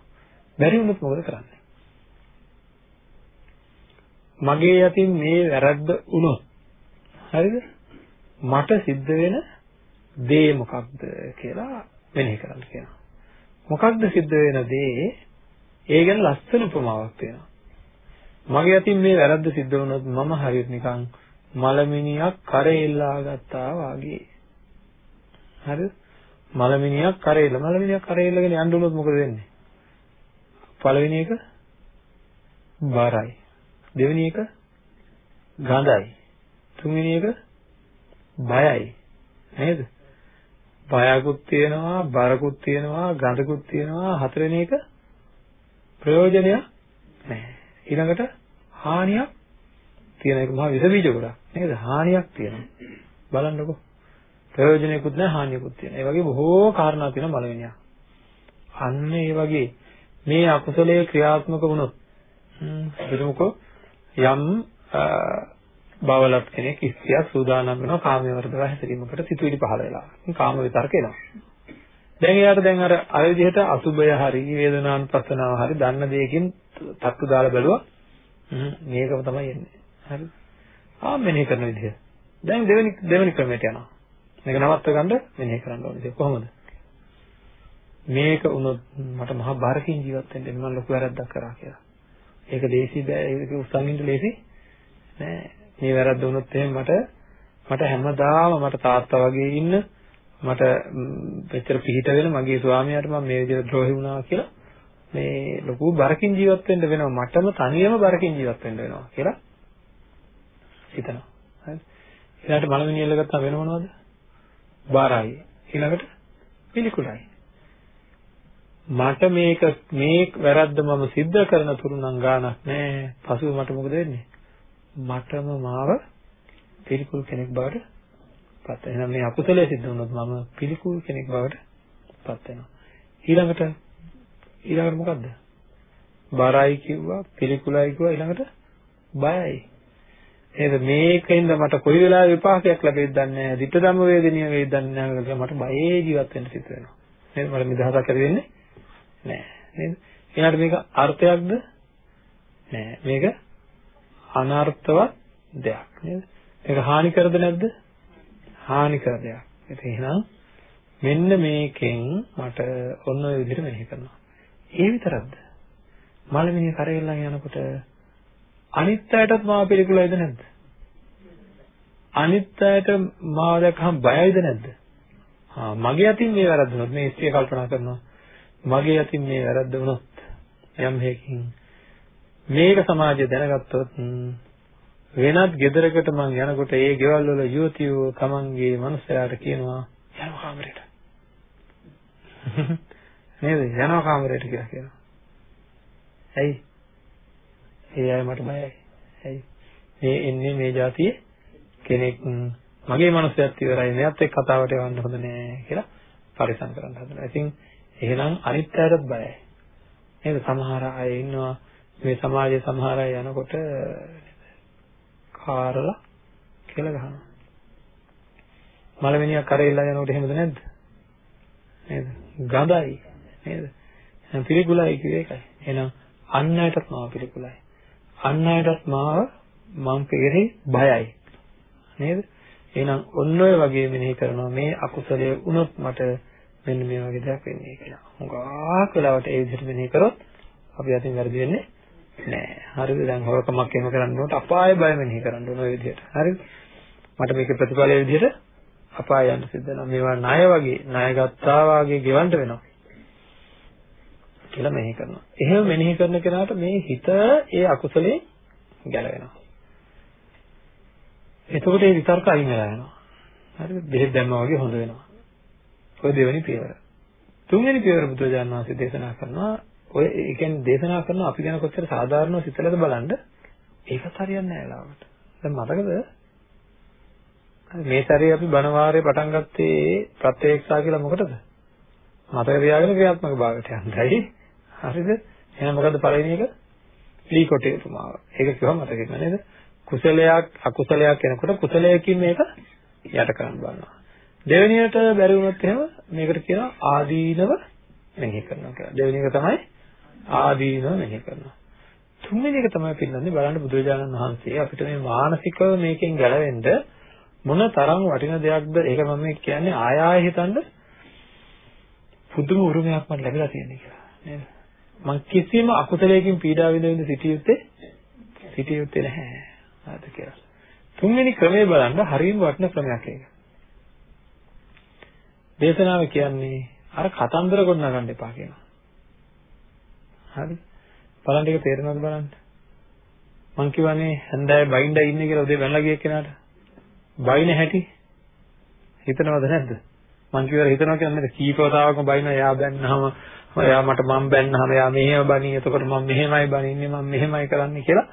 බැරි වුණොත් මොකද කරන්නේ? මගේ යතින් මේ වැරද්ද වුණොත් හරිද? මට සිද්ධ වෙන දේ මොකක්ද කියලා මෙනෙහි කරන්න කියනවා. මොකක්ද සිද්ධ වෙන දේ? ඒ ගැන ලස්සන උපමාවක් තියෙනවා. මගේ අතින් මේ වැරද්ද සිද්ධ වුණොත් මම හරියට නිකන් මලමිනියක් කරේ ඉල්ලා ගත්තා වගේ. හරිද? මලමිනියක් කරේල මලමිනියක් කරේලගෙන යන්න උනොත් මොකද වෙන්නේ? පළවෙනි එක බරයි. දෙවෙනි එක ගඳයි. තුන්වෙනි එක බයයි. නේද? බයකුත් තියෙනවා, බරකුත් තියෙනවා, ගඳකුත් තියෙනවා. හතරවෙනි එක ප්‍රයෝජනයක් නැහැ. ඊළඟට හානියක් තියෙන එක මහා විස බීජ ගොඩක්. නේද? හානියක් තියෙනවා. බලන්නකෝ. ප්‍රයෝජනයකුත් නැහැ හානියකුත් තියෙනවා. ඒ වගේ බොහෝ කාරණා තියෙනවා බලවෙනියා. අන්න ඒ වගේ මේ අකුසලයේ ක්‍රියාත්මක වුණොත් හිතමුකෝ යම් බවලත් කෙනෙක් ඉස්සියක් සූදානම් වෙනවා කාමයේ වර්ධව හැසිරීමකට සිතුවිලි පහළ වෙලා. කාම විතර්ක එනවා. දැන් එයාට දැන් අර අර විදිහට අසුබය හරි වේදනානුපස්සනාව හරි දන්න දෙයකින් තත්තු දාලා බැලුවා මේකම තමයි එන්නේ. හරි. ආ මෙනෙහි කරන විදිහ. දැන් දෙවෙනි දෙවෙනි ක්‍රමයට යනවා. මේක නවත්ව ගන්න මෙනෙහි කරන්න ඕනේ. කොහොමද? මේක වුණොත් මට මහා බාරකින් ජීවත් වෙන්න මම ලොකු වැරද්දක් කරා කියලා. ඒක ලේසි බෑ ඒක උස්සන් ඉන්න ලේසි නෑ. මේ වැරද්ද වුණොත් එහෙනම් මට මට හැමදාම මට තාත්තා වගේ ඉන්න මට මෙච්චර පිහිට වෙන මගේ ස්වාමියාට මම මේ විදිහට ද්‍රෝහි වුණා කියලා මේ ලොකු බරකින් ජීවත් වෙන්න වෙනවා මටම තනියම බරකින් ජීවත් වෙන්න වෙනවා කියලා හිතනවා. හරි. ඊළඟට මලමිනියල ගත්තා වෙන මොනවද? බාරයි. ඊළඟට පිළිකුලයි. මට මේක මේ වැරද්ද මම සිද්ධ කරන තුරු නම් ගාණක් නෑ. පසුව මට මොකද වෙන්නේ? මටම මාව පිළිකුල් කෙනෙක් බවට පත් වෙනවා. එහෙනම් මේ අකුසලයේ සිද්ධ වුණොත් මම පිළිකුල් කෙනෙක් බවට පත් වෙනවා. ඊළඟට ඊළඟට මොකද්ද? බරයි කිව්වා, පිළිකුලයි කිව්වා ඊළඟට බයයි. නේද මේකෙන්ද මට කොයි වෙලාවෙ විපාකයක් ලැබෙයිද දන්නේ නැහැ. ධිට ධම්ම වේදනීය වේද දන්නේ නැහැ කියලා මට බයේ ජීවත් වෙන්න සිද්ධ වෙනවා. නේද? මට නිදහසක් ඇති වෙන්නේ නැහැ. නේද? ඊළඟට මේක අර්ථයක්ද? නෑ. මේක අනර්ථවත් දෙයක් නේද? මේක හානි කරද නැද්ද? හානි කර දෙයක්. එහෙනම් මෙන්න මේකෙන් මට ඔන්න ඔය විදිහට මෙහෙ කරනවා. ඒ විතරක්ද? මලමිණිය කරේල්ලන් යනකොට අනිත් අයටත් මාව පිළිකුලයිද නැද්ද? අනිත් අයට මාව දැක්කම බයයිද නැද්ද? හා මගේ අතින් මේ වැරද්ද වුණොත් මේ ස්ත්‍රිය කල්පනා කරනවා මගේ අතින් මේ වැරද්ද වුණොත් යම් හේකින් මේක සමාජය දැනගත්තොත් වෙනත් ගෙදරකට මං යනකොට ඒ ගෙවල් වල යුවතියෝ තමන්ගේ මනුස්සයාට කියනවා යනවා කාමරේට නේද යනවා කාමරේට කියලා කියනවා ඇයි ඒ අය මට බයයි. ඇයි? මේ එන්නේ මේ જાතියේ කෙනෙක් මගේ මනසයත් ඉවරයි. මෙයත් එක්ක කතාවට යවන්න හොඳ නෑ කියලා පරිසම් කරන්න හදනවා. ඉතින් එහෙනම් අනිත් අයටත් බයයි. නේද? සමහර අය ඉන්නවා මේ සමාජයේ සමහර අය යනකොට කාරලා කියලා ගහනවා. මලමිනියක් කරේලා යනකොට එහෙමද නැද්ද? නේද? ගඳයි නේද? එහෙනම් පිළිකුලයි කියේ එකයි. එහෙනම් අන් අයටත් මාව පිළිකුලයි. අන් අයටත් මාව මං කෙරෙහි බයයි. නේද? එහෙනම් ඔන්න ඔය වගේ මෙනෙහි කරනවා මේ අකුසලයේ වුණොත් මට මෙන්න මේ වගේ දෙයක් වෙන්නේ කියලා. හුඟක් වෙලාවට ඒ විදිහට මෙනෙහි කරොත් අපි අතින් වැරදි වෙන්නේ නෑ. හරිද? දැන් හොරකමක් එහෙම කරන්නකොට අපාය බය මෙනෙහි කරන්න ඕන ඔය විදිහට. හරිද? මට මේකේ ප්‍රතිඵලය විදිහට අපාය යන්න සිද්ධ වෙනවා. මේවා ණය වගේ, ණය ගත්තා වගේ ගෙවන්න වෙනවා. කියලා මෙනෙහි කරනවා. එහෙම මෙනෙහි කරන කෙනාට මේ හිත ඒ අකුසලේ ගැලවෙනවා. එතකොට ඒ විතර්ක අයින් වෙලා යනවා. හරිද? බෙහෙත් දැම්මා වගේ හොඳ වෙනවා. ඔය දෙවෙනි පියවර. තුන්වෙනි පියවර බුදුරජාණන් වහන්සේ දේශනා කරනවා ඔය ඒ කියන්නේ දේශනා කරන අපි ගැන කොච්චර සාධාරණව සිතලද බලන්න ඒකත් හරියන්නේ නැහැ ලාවට. දැන් මතකද? මේ සැරේ අපි බණ වාරේ පටන් ගත්තේ ප්‍රත්‍යක්ෂා කියලා මොකටද? මතක තියාගෙන ක්‍රියාත්මක භාගයට යන්නයි. හරිද? එහෙනම් මොකද්ද පළවෙනි එක? ලීකොටේ උපමාව. ඒක කිව්වම මතකෙන්න නේද? කුසලයක් අකුසලයක් එනකොට කුසලයකින් මේක යට කරන්න බලනවා. දෙවෙනියට බැරි වුණොත් එහෙම මේකට කියනවා ආදීනව මෙනෙහි කරනවා කියලා. දෙවෙනි එක තමයි ආදීනව මෙනෙහි කරනවා. තුන්වෙනි එක තමයි පින්නන්නේ බලන්න බුදුරජාණන් වහන්සේ අපිට මේ මානසිකව මේකෙන් ගැලවෙන්න මොන තරම් වටින දෙයක්ද? ඒක මම කියන්නේ ආය ආය හිතන්න පුදුම උරුමයක් මට ලැබිලා තියෙන කියලා නේද? මං කිසිම අකුසලයකින් පීඩා විඳ විඳ සිටියුත්තේ සිටියුත්තේ නැහැ. හරිද කියලා. තුන්වෙනි ක්‍රමය බලන්න හරියම වටින ක්‍රමයක් ඒක. දේශනාව කියන්නේ අර කතන්දර ගොඩනගන්න එපා කියනවා. හරි. බලන්න ටික තේරෙනවද බලන්න. මං කියවනේ හන්දෑවේ බයින්ඩා ඉන්නේ කියලා උදේ වැන්නලා ගිය කෙනාට. බයින හැටි හිතනවද නැද්ද? මං කියවර හිතනවා කියන්නේ කීපවතාවකම බයින එයා බැන්නාම එයා මට මම බැන්නාම එයා මෙහෙම බණී එතකොට මම මෙහෙමයි බණින්නේ මම මෙහෙමයි කරන්නේ කියලා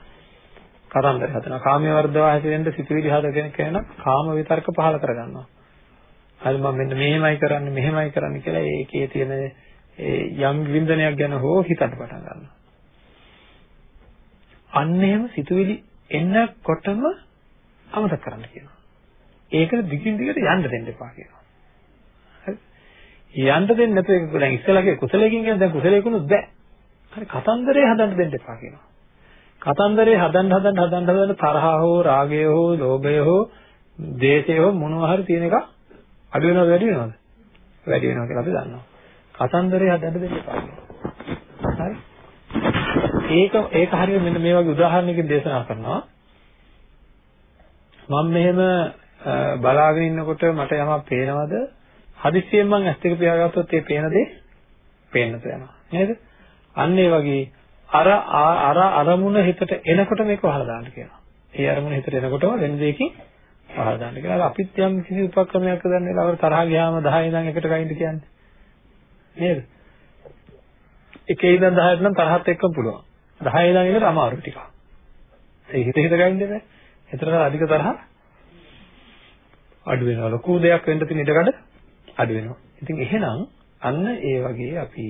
කතන්දර හදනවා. කාමයේ වර්ධවා හැසිරෙන්න සිතුවිලි හද කෙනෙක් වෙන කාම විතර්ක පහල කරගන්නවා. හරි මම මෙන්න මෙහෙමයි කරන්නේ මෙහෙමයි කරන්නේ කියලා ඒකේ තියෙන ඒ යම් වින්දනයක් ගැන හෝ හිතන්න පටන් ගන්නවා. අන්න එහෙම සිතුවිලි එන්නකොටම අමතක කරන්න කියනවා. ඒකට දිගින් දිගට යන්න දෙන්න එපා කියනවා. හරි. යන්න දෙන්නේ නැතුව ඒක දැන් ඉස්සලාගේ කුසලයෙන් කියන දැන් කුසලයකුණුත් බෑ. හරි කතන්දරේ හදන්න දෙන්න එපා කියනවා. කතන්දරේ හදන්න හදන්න හදන්න හදන්න තරහ හෝ රාගය හෝ ලෝභය හෝ දේශය හෝ මොනවා හරි තියෙන එක අඩු වෙනවද වැඩි වෙනවද? වැඩි වෙනවා කියලා අපි දන්නවා. කතන්දරේ හදන්න දෙන්න එපා හරි. ඒක ඒක හරියට මෙන්න මේ වගේ උදාහරණයකින් දේශනා කරනවා. මම මෙහෙම බලාගෙන ඉන්නකොට මට යමක් පේනවද? හදිස්සියෙන් මං ඇස් දෙක පියාගත්තොත් ඒ පේන දේ පේන්නට යනවා. නේද? අන්න ඒ වගේ අර අර අරමුණ හිතට එනකොට මේක වහලා දාන්න කියනවා. ඒ අරමුණ හිතට එනකොටම වෙන දෙයකින් පහල දාන්න කියලා. අපිත් යම් කිසි උපක්‍රමයක් හදන්න වෙලාවට තරහ ගියාම 10 ඉඳන් එකට ගයින්ද කියන්නේ. නේද? එකේ ඉඳන් 10ට නම් තරහත් එක්කම පුළුවන්. 10 ඉඳන් එකට අමාරු ටිකක්. ඒ හිත හිත ගයින්ද බෑ. එතන අධික තරහ අඩු වෙනවා. ලොකු දෙයක් වෙන්න තියෙන ඉඩකඩ අඩු වෙනවා. ඉතින් එහෙනම් අන්න ඒ වගේ අපි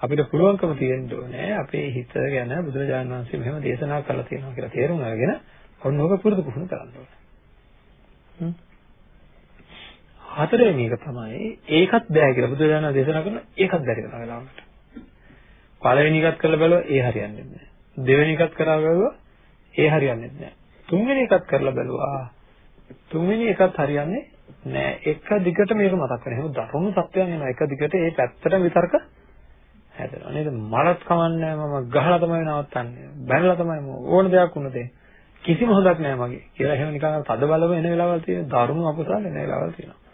අපිට පුළුවන්කම තියෙන්න ඕනේ අපේ හිත ගැන බුදුරජාණන් වහන්සේ මෙහෙම දේශනා කරලා තියෙනවා කියලා තේරුම් අරගෙන ඔන්න ඕක පුරුදු පුහුණු කරන්න ඕනේ. හතරවෙනි එක තමයි ඒකත් බෑ කියලා බුදුරජාණන් දේශනා කරන ඒකත් බැරි වෙන වෙලාවකට. පළවෙනි එකත් කරලා බැලුවා ඒ හරියන්නේ නැහැ. දෙවෙනි එකත් කරලා බැලුවා ඒ හරියන්නේ නැහැ. තුන්වෙනි එකත් කරලා බැලුවා තුන්වෙනි එකත් හරියන්නේ නැහැ. එක දිගට මේක මතක් කරගෙන එහෙනම් දරුණු සත්‍යයන් එනවා. එක දිගට ඒ පැත්තට විතරක හැදෙනවා නේද? මලත් කමන්නේ මම ගහලා තමයි නවත්තන්නේ. බැනලා තමයි ඕන දෙයක් වුණොත් ඒ කිසිම හොදක් නැහැ මගේ කියලා එහෙම නිකන් තද බලව එන වෙලාවල් තියෙන දරුණු අපසාල එන වෙලාවල් තියෙනවා.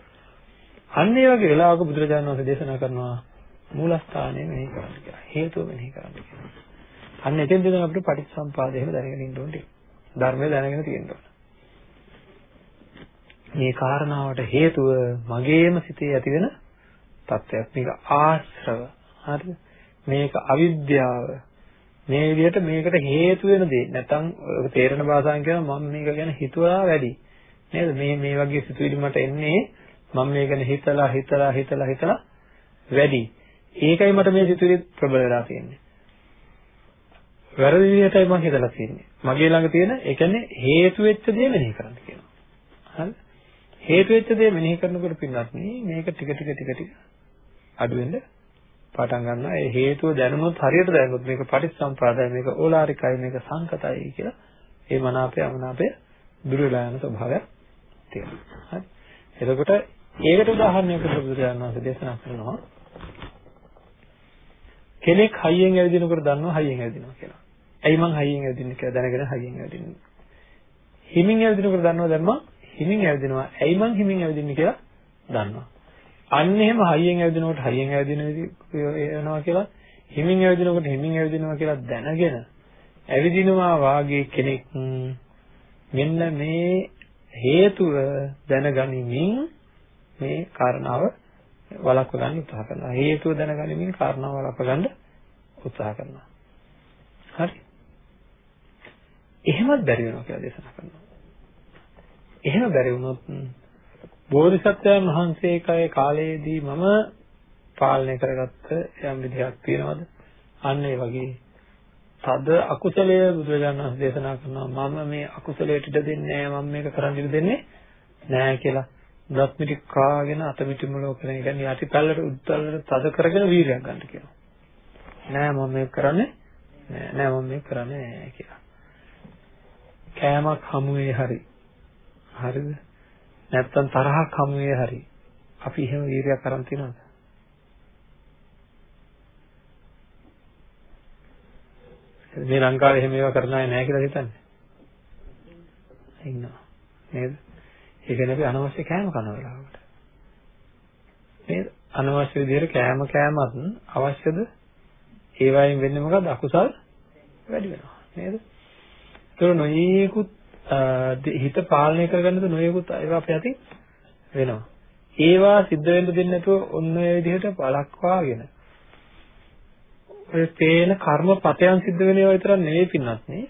අන්න ඒ වගේ වෙලාවක බුදුරජාණන් වහන්සේ දේශනා කරනවා මූලස්ථානය මෙහි කරන්න කියලා. හේතුව මෙහි කරන්න කියලා. අන්න එතෙන්ද දැන් අපිට පටිච්චසම්පාදය එහෙම දැනගෙන ඉන්න ඕනේ. ධර්මය දැනගෙන තියෙන්න ඕනේ. මේ කාරණාවට හේතුව මගේම සිතේ ඇතිවෙන තත්ත්වයක්. මේක ආශ්‍රව. හරිද? මේක අවිද්‍යාව. මේ විදිහට මේකට හේතු වෙන දේ නැත්නම් තේරෙන භාෂාවෙන් කියනවා මම මේක ගැන හිතුවා වැඩි නේද මේ මේ වගේ සිතුවිලි මට එන්නේ මම මේ ගැන හිතලා හිතලා හිතලා හිතලා වැඩි ඒකයි මට මේ සිතුවිලි ප්‍රබල වෙලා තියෙන්නේ වැරදි විදිහටයි මම හිතලා තියෙන්නේ. මගේ ළඟ තියෙන ඒ කියන්නේ හේතු වෙච්ච දේ මෙනෙහි කරන්න කියනවා. හරිද? හේතු වෙච්ච දේ මෙනෙහි කරනකොට පින්නත් මේක ටික ටික ටික ටික අඩු වෙන්න පටන් ගන්නවා. ඒ හේතුව දැනුනොත් හරියට දැනුනොත් මේක පටිච්චසම්පාදයි මේක ඕලාරිකයි මේක සංකතයි කියලා ඒ මනාපය අමනාපය දුර වෙලා යන ස්වභාවයක් තියෙනවා. හරි. එතකොට ඒකට උදාහරණයක් විදිහට බුදුරජාණන් වහන්සේ දේශනා කරනවා කෙනෙක් හයියෙන් ඇවිදිනකොට දන්නවා හයියෙන් ඇවිදිනවා කියලා. ඇයි මං හයියෙන් ඇවිදින්නේ කියලා දැනගෙන හයියෙන් ඇවිදින්නේ. හිමින් ඇවිදිනකොට දන්නවා දැන් මං හිමින් ඇවිදිනවා. ඇයි මං හිමින් ඇවිදින්නේ කියලා දන්නවා. අන්න එහෙම හයියෙන් ඇවිදිනකොට හයියෙන් ඇවිදින වෙනවා කියලා හිමින් ඇවිදිනකොට හිමින් ඇවිදිනවා කියලා දැනගෙන ඇවිදිනවා වාගේ කෙනෙක් මෙන්න මේ හේතුව දැනගනිමින් මේ කාරණාව වළක්ව ගන්න උත්සාහ කරනවා. හේතුව දැනගනිමින් කාරණාව වළක්ව ගන්න උත්සාහ කරනවා. හරි. එහෙමත් බැරි වෙනවා කියලා දේශනා කරනවා. එහෙම බැරි වුණොත් බෝධිසත්වයන් වහන්සේ කයේ කාලයේදී මම පාලනය කරගත්ත යම් විදිහක් තියෙනවද? අන්න ඒ වගේ තද අකුසලය බුදුරජාණන් වහන්සේ දේශනා කරනවා මම මේ අකුසලයට ඉඩ දෙන්නේ නැහැ මම මේක කරන්න ඉඩ දෙන්නේ නැහැ කියලා දත් මිටි කාගෙන අත මිටි මුලව කරගෙන කියන්නේ යටි පැල්ලට උඩ්තල්ලට තද කරගෙන වීර්යයක් ගන්න කියනවා. නෑ මම මේක කරන්නේ නෑ නෑ මම මේක කරන්නේ නෑ කියලා. කෑමක් හමුවේ හරි. හරිද? නැත්තම් තරහක් හමුවේ හරි. අපි එහෙම වීර්යයක් කරන් තියනවද? මේ ලංකාවේ එහෙම ඒවා කරන අය නැහැ කියලා හිතන්නේ. ඉන්නවා. නේද? ඒ කියන්නේ අපි අනවශ්‍ය කෑම කන වෙලාවට. නේද? අනවශ්‍ය විදිහට කෑම කෑමත් අවශ්‍යද? ඒ වයින් වෙන්නේ මොකද්ද? අකුසල් වැඩි වෙනවා. නේද? ඒතර නොයේකුත් හිත පාලනය කරගන්නද නොයේකුත් ඒවා අපේ අතින් වෙනවා. ඒවා සිද්ධ වෙන්න දෙන්නේ නැතුව ඔන්න ඔය විදිහට බලක්වාගෙන ඔය තේන කර්මපතයන් සිද්ධ වෙන ඒවා විතරක් නෙවෙයි පින්නත් නේ.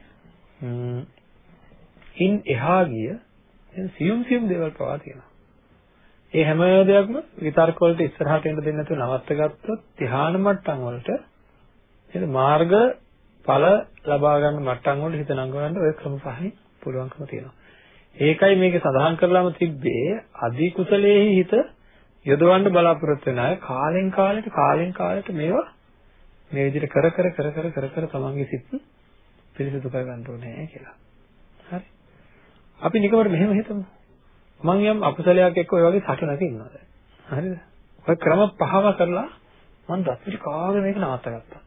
ඉන් එහා ගිය සියුම් සියුම් දේවල් පවා තියෙනවා. ඒ හැම දෙයක්ම විතර්ක වලට ඉස්සරහට එන්න දෙන්නේ නැතුව නවත්ත ගත්තොත් ධ්‍යාන මට්ටම් වලට නේද මාර්ග ඵල ලබා ගන්න මට්ටම් වලට හිත නංගවන්න ඔය ක්‍රම පහෙන් පුළුවන්කම තියෙනවා. ඒකයි මේකේ සඳහන් කරලාම තිබ්බේ අධි කුසලයේහි හිත යොදවන්න බලාපොරොත්තු වෙන අය කාලෙන් කාලෙට කාලෙන් කාලෙට මේවා මේ විදිහට කර කර කර කර කර කර තමන්ගේ සිත් පිරිසිදු කර ගන්න ඕනේ කියලා. හරි. අපි නිකමර මෙහෙම හිතමු. මං යම් අකුසලයක් එක්ක ඔය වගේ සටනක ඉන්නවා දැන්. හරිද? ඔය ක්‍රම පහව කරලා මං දස්විලි කාගෙන මේක නවත්තගත්තා.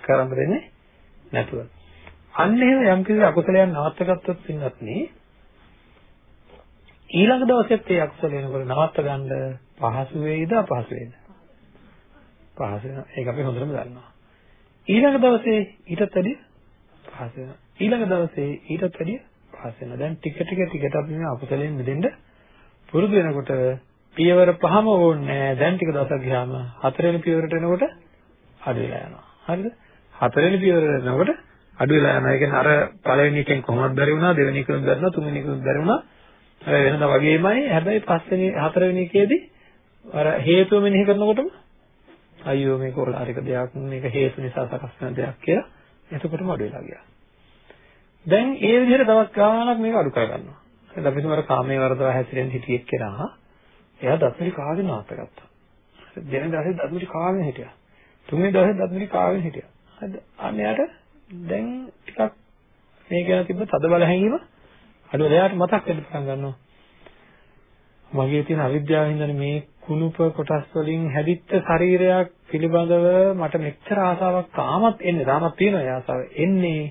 කරන්න දෙන්නේ නැතුව. අන්න එහෙම යම් කිසි අකුසලයක් නවත්තගත්තොත් පින්නත් නේ ඊළඟ දවසෙත් ඒ අකුසල එනකොට නවත්ත ගන්න පහසු වේද අපහසු වේද? පහසු වෙනවා. ඒක අපි හොඳටම දන්නවා. ඊළඟ දවසේ ඊටත් වැඩිය පහසු වෙනවා. ඊළඟ දවසේ ඊටත් වැඩිය පහසු වෙනවා. දැන් ටික ටික ටිකට අපි මේ අකුසලයෙන් මිදෙන්න පුරුදු වෙනකොට පියවර පහම ඕනේ දැන් ටික දවසක් ගියාම හතරවෙනි පියවරට එනකොට අඩු වෙලා යනවා. හරිද? හතරවෙනි පියවරට එනකොට අඩු වෙලා යනවා. ඒ කියන්නේ අර පළවෙනි එකෙන් කොහොමද බැරි වුණා, දෙවෙනි එකෙන් බැරි වුණා, තුන්වෙනි එකෙන් බැරි වුණා. අර වෙනදා වගේමයි. හැබැයි පස්වෙනි හතරවෙනි එකේදී අර හේතුව මෙනෙහි කරනකොටම අයියෝ මේක ඕලාරික දෙයක් මේක හේතු නිසා සකස් වෙන දෙයක් කියලා එතකොටම අඩු වෙලා ගියා. දැන් ඒ විදිහට තවත් ගානක් මේක අඩු කරගන්නවා. දැන් අපි තුමර කාමයේ වරදව හැසිරෙන්න හිටියෙක් කෙනා එයා දත්මිලි කාගෙන නාතගත්තා. දෙවෙනි දවසේ දත්මිලි කාගෙන හිටියා. තුන්වෙනි දවසේ දත්මිලි කාගෙන හිටියා. හරිද? අන්නයට දැන් ටිකක් මේ ගැන තිබ්බ තද බල හැඟීම අඩු වෙලා එයාට මතක් වෙන්න පටන් ගන්නවා. මගේ තියෙන අවිද්‍යාව හින්දානේ මේ කුණුප කොටස් වලින් හැදිච්ච ශරීරයක් පිළිබඳව මට මෙච්චර ආසාවක් තාමත් එන්නේ තාමත් තියෙනවා ඒ ආසාව එන්නේ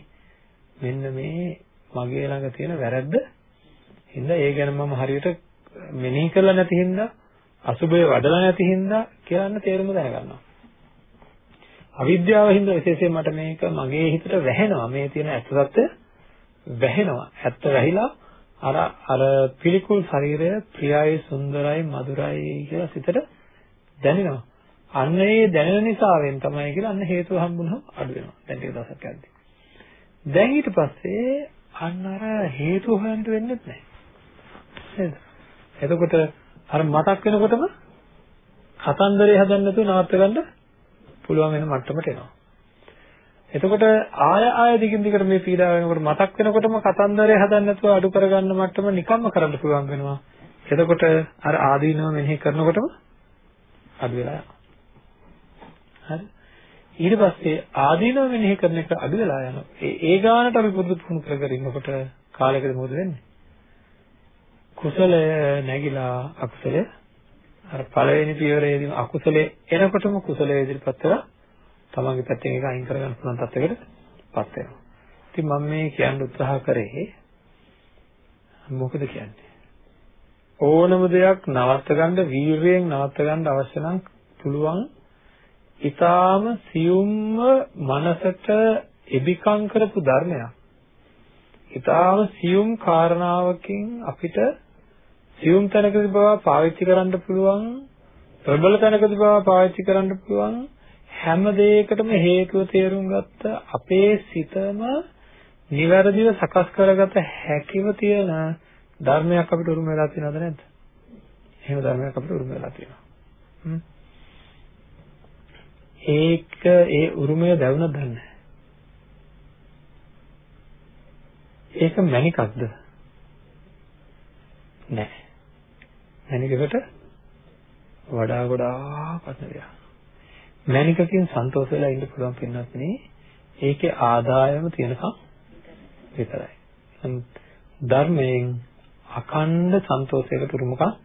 මෙන්න මේ මගේ ළඟ තියෙන වැරද්ද හින්දා ඒ ගැන මම හරියට මෙනෙහි කරලා නැති හින්දා අසුබය වඩලා නැති හින්දා කියන්න තේරුම දැනගන්නවා අවිද්‍යාව හින්දා විශේෂයෙන් මට මේක මගේ හිතට වැහෙනවා මේ තියෙන ඇත්ත සත්‍ය වැහෙනවා ඇත්ත වැහිලා අර අර පිළිකුල් ශරීරය ප්‍රියයි සුන්දරයි මధుරයි කියලා සිතට දැනෙනවා. අන්න ඒ දැනෙන නිසාවෙන් තමයි කියලා අන්න හේතුව හම්බුනහම අඩු වෙනවා. දැන් ටික දවසක් යද්දී. දැන් ඊට පස්සේ අන්න අර හේතුව හොයන්න වෙන්නේ නැහැ. නේද? එතකොට අර මතක් වෙනකොටම කතන්දරේ හදන්න නැතුව නවත්ත ගන්න පුළුවන් වෙන මට්ටමට එනවා. එතකොට ආය ආය දිගින් දිගට මේ පීඩාව වෙනකොට මතක් වෙනකොටම කතන්දරය හදන්න නැතුව අඩු කරගන්න මට්ටම නිකම්ම කරන්න පුළුවන් වෙනවා. එතකොට අර ආදීනව මෙනෙහි කරනකොටම අඩු වෙලා යනවා. හරි. ඊට පස්සේ ආදීනව මෙනෙහි කරන එක අඩු වෙලා යනවා. ඒ ඒ ගානට අපි පුරුදු පුහුණු කර කර ඉන්නකොට කාලයකද මොකද වෙන්නේ? කුසලය නැగిලා අකුසලය අර පළවෙනි පියවරේදී අකුසලයේ එනකොටම කුසලයේ ඉදිරිපත් වෙලා තමන්ගේ පැත්තෙන් ඒක අයින් කරගන්න පුළුවන් තත්යකටපත් වෙනවා. ඉතින් මම මේ කියන්න උත්සාහ කරේ මොකද කියන්නේ? ඕනම දෙයක් නවත්ත ගන්න වීරයෙන් නවත්ත ගන්න අවශ්‍ය නම් පුළුවන් ඊටාම සියුම්ම මනසට එබිකම් කරපු ධර්මයක්. ඊටාම සියුම් කාරණාවකින් අපිට සියුම් තැනකදී බව පාවිච්චි කරන්න පුළුවන් ප්‍රබල තැනකදී බව පාවිච්චි කරන්න පුළුවන් හැම දෙයකටම හේතුව තේරුම් ගත්ත අපේ සිතම නිවැරදිව සකස් කරගත හැකිව තියෙන ධර්මයක් අපිට උරුම වෙලා තියෙනවද නැද්ද? එහෙම ධර්මයක් අපිට උරුම වෙලා තියෙනවා. ඒක ඒ උරුමය දැවුණද දන්නේ ඒක මණිකක්ද? නෑ. මණිකකට වඩා ගොඩාක් වටින දෙයක්. මණිකකින් සන්තෝෂ වෙලා ඉන්න පුළුවන් පින්නත් නේ ඒකේ ආදායම තියෙනකම් විතරයි. ධර්මයෙන් අකණ්ඩ සන්තෝෂයකට උරුමකම්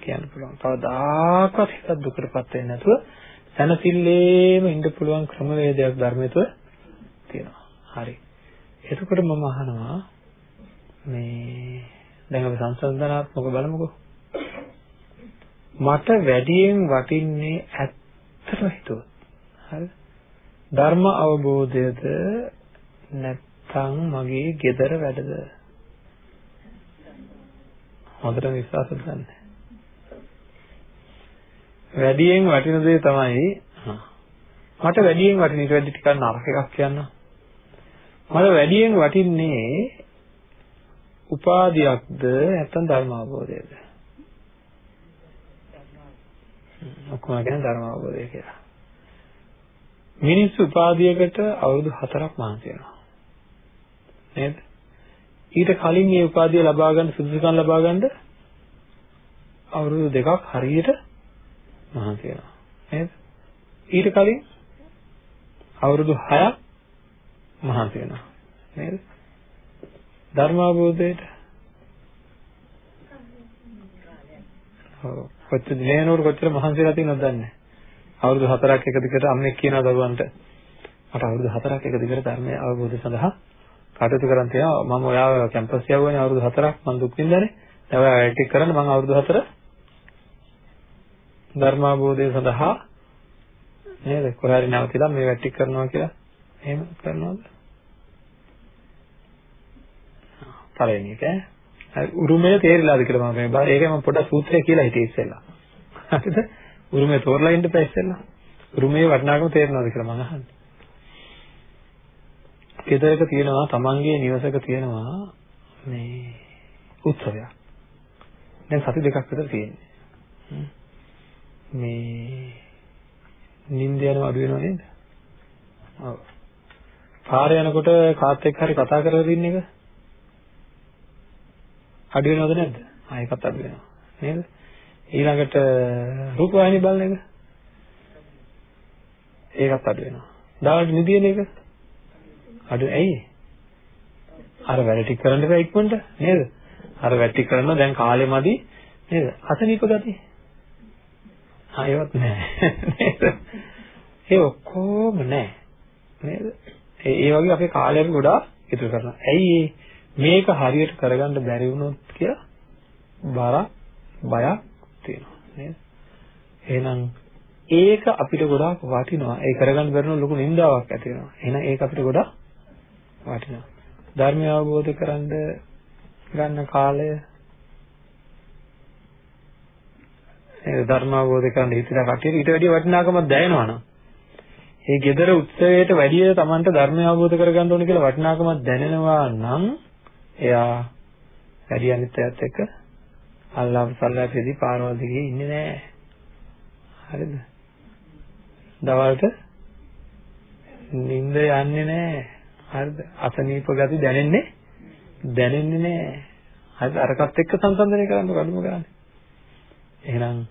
කියන්න පුළුවන්. කවදාකවත් හිත දුකටපත් වෙන්නේ නැතුව සැනසෙල්ලේම ඉන්න පුළුවන් ක්‍රමවේදයක් ධර්මයේ තුල තියෙනවා. හරි. එතකොට මම අහනවා මේ දැන් අපි සංසන්දනාත්මක බලමුකෝ. මට වැඩියෙන් වටින්නේ ඇත්තටම හිතුවොත්. හරි. ධර්ම අවබෝධයද නැත්නම් මගේ gedara වැඩද? හොඳට විශ්වාස කරන්න. වැඩියෙන් වටින දේ තමයි මට වැඩියෙන් වටින ඊට වැඩි ටිකක් නරක එකක් කියන්න. මට වැඩියෙන් වටින්නේ උපාධියක්ද නැත්නම් ධර්ම අවබෝධයද? ඔක්කොම කියන්නේ ධර්ම අවබෝධය කියලා. මිනිස්සු උපාධියකට අවුරුදු 4ක් මහන්සි වෙනවා. නේද? ඊට කලින් මේ උපාධිය ලබා ගන්න සුදුසුකම් ලබා ගන්න අවුරුදු දෙකක් හරියට මහන්සි වෙනවා. නේද? ඊට කලින් අවුරුදු 6ක් මහන්සි වෙනවා. නේද? ධර්මාභෝධයට ඔව් කොච්චර දිනේනෝර කොච්චර මහන්සි වෙලා තියෙනවද දන්නේ නැහැ. අවුරුදු 4ක් එක දිගට අම්මෙක් කියනවා දරුවන්ට මට අවුරුදු 4ක් එක දිගට ධර්මය අවබෝධ සඳහා කටයුතු කරන් තියෙනවා. මම ඔයාව කැම්පස් යවුවනේ අවුරුදු 4ක් මම දුක් විඳලානේ. දැන් ඔයා ඇටික් කරන්න මම අවුරුදු 4 ධර්මාභෝධය සඳහා නේද? කොහේ හරි නැවතිලා මේ වැටික් කරනවා කියලා එහෙම කරනවද? පළවෙනි එක ඈ. උරුමය තේරිලාද කියලා මම මේ ඒක මම පොඩ්ඩක් සූත්‍රය කියලා හිතේ ඉස්සෙල්ලා. හරිද? උරුමය තෝරලා ඉන්න බෑ ඉස්සෙල්ලා. උරුමයේ වටිනාකම තේරෙනවද කියලා මම අහන්නේ. ගෙදරක තියෙනවා තමන්ගේ නිවසක තියෙනවා මේ උත්සවයක්. දැන් සති දෙකක් විතර තියෙන්නේ. මේ නිින්ද යනවා අඩු වෙනව නේද? ඔව්. පාරේ යනකොට කාත් එක්ක හරි කතා කරලා ඉන්න එක අඩු වෙනවද නැද්ද? ආ ඒකත් අඩු වෙනවා. නේද? ඊළඟට රූපවාහිනී බලන එක ඒකත් අඩු වෙනවා. දවල්ට නිදින එක අඩු ඇයි? අර වැඩ ටික කරන්න බෑ ඉක්මනට නේද? අර වැඩ ටික කරනවා දැන් කාලෙ මදි නේද? අසනීප ගතිය. ආ ඒවත් නෑ නේද? ඒ ඔක්කොම නෑ නේද? ඒ වගේ අපේ කාලය අපි ගොඩාක් ඉතුරු කරනවා. ඇයි මේක හරියට කරගන්න බැරි වුණොත් කියලා බරක් බයක් තියෙනවා නේද? එහෙනම් ඒක අපිට ගොඩාක් වටිනවා. ඒ කරගන්න බැරි ලොකු නින්දාවක් ඇති වෙනවා. එහෙනම් ඒක අපිට ගොඩාක් වටිනවා. ධර්මය අවබෝධ කරගන්න ගන්න කාලය ඒ ධර්ම අවබෝධ කරගන්න හිතලා කටියට ඊට වැඩිය වටිනාකමක් දැනෙනවා නම් ඒ gedara උත්සවයට වැඩිය Tamanට ධර්මය අවබෝධ කරගන්න ඕන කියලා වටිනාකමක් දැනෙනවා නම් එයා වැඩි අනිත් අයත් එක්ක අල්ලාහ් සල්ලාපෙදී පාරවල් දිගේ ඉන්නේ නැහැ. හරිද? දවල්ට නිින්ද යන්නේ නැහැ. හරිද? අසනීප ගති දැනෙන්නේ දැනෙන්නේ නැහැ. හරිද? අරකට එක්ක සංසන්දනය කරන්න කඩුම ගන්න. එහෙනම්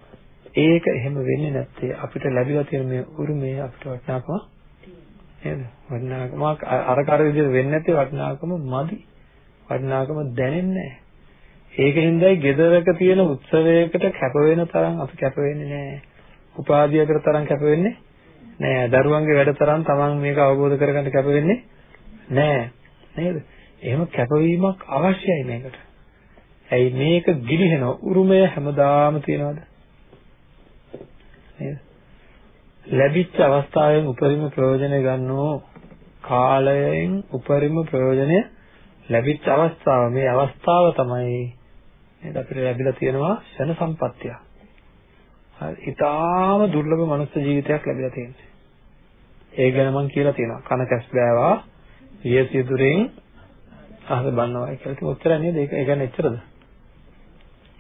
ඒක එහෙම වෙන්නේ නැත්තේ අපිට ලැබිලා තියෙන මේ උරුමය අපිට වටිනාකම නේද? වටිනාකම අර කර විදිහට වෙන්නේ නැත්තේ වටිනාකම මදි. වටිනාකම දැනෙන්නේ නැහැ. ඒකින්දයි ගෙදරක තියෙන උත්සවයකට කැප වෙන තරම් අපි කැප වෙන්නේ නැහැ. උපාධියකට තරම් කැප වෙන්නේ නැහැ. දරුවන්ගේ වැඩ තරම් Taman මේක අවබෝධ කරගන්න කැප වෙන්නේ නැහැ. නේද? එහෙම කැපවීමක් අවශ්‍යයි මේකට. ඇයි මේක ගිලිහෙන උරුමය හැමදාම තියනවාද? නේද? ලැබිච්ච අවස්ථාවෙන් උපරිම ප්‍රයෝජන ගන්නෝ කාලයෙන් උපරිම ප්‍රයෝජනය ලැබිච්ච අවස්ථාව මේ අවස්ථාව තමයි නේද අපිට ලැබිලා තියෙනවා ශන සම්පත්තිය. හරි. ඊටාම දුර්ලභ මනුස්ස ජීවිතයක් ලැබිලා තියෙනවා. ඒ ගැන මම කියලා තියෙනවා. කන කැස් බෑවා වියසියදුරෙන් අහස බන්නවා කියලා. ඒක උත්තර නේද? ඒක ඒ කියන්නේ එච්චරද?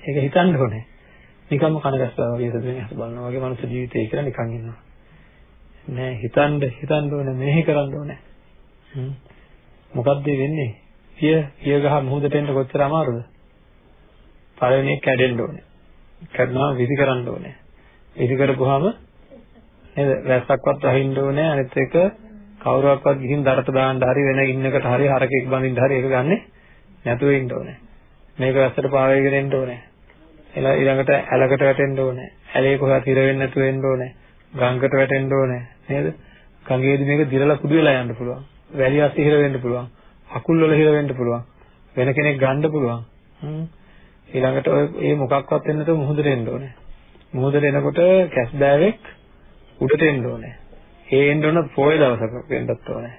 ඒක හිතන්න ඕනේ. නිකම්ම කන කැස් බෑවා වියසියදුරෙන් අහස බන්නවා වගේ මනුස්ස ජීවිතය කියලා නිකන් ඉන්නවා. නෑ හිතන්න හිතන්න ඕනේ මෙහෙ කරන්න ඕනේ. මොකද්ද වෙන්නේ? පිය පිය ගහ මුහුදට එන්න කොච්චර අමාරුද? පළවෙනි එක කැඩෙන්න ඕනේ. කැඩනවා විසි කරන්න ඕනේ. විසි කරපුවාම නේද වැස්සක්වත් වහින්න ඕනේ අනිත් එක කවුරුවක්වත් ගිහින් දරට දාන්න හරි වෙන ඉන්නකට හරි හරකෙක් බඳින්න හරි ඒක ගන්නෙ නැතුව ඉන්න ඕනේ. මේක වැස්සට පාවෙගෙන එන්න ඕනේ. එලා ඊළඟට ඇලකට වැටෙන්න ඕනේ. ඇලේ කොහොමද හිර වෙන්නේ නැතුව එන්න ඕනේ. ගඟකට වැටෙන්න ඕනේ නේද? ගඟේදී මේක දිරලා කුඩු වෙලා යන්න පුළුවන්. වැලි අස්සේ හිර වෙන්න පුළුවන්. අකුල් වල හිර වෙන්න පුළුවන්. වෙන කෙනෙක් ගන්න පුළුවන්. ඊළඟට ඔය මේ මොකක්වත් වෙන්නේ නැතුව මුහුදට එන්න ඕනේ. මුහුදට එනකොට කැස් බෑවෙක් උඩට එන්න ඕනේ. ඒ එන්න ඕන පොය දවසක වෙන්නත් ඕනේ.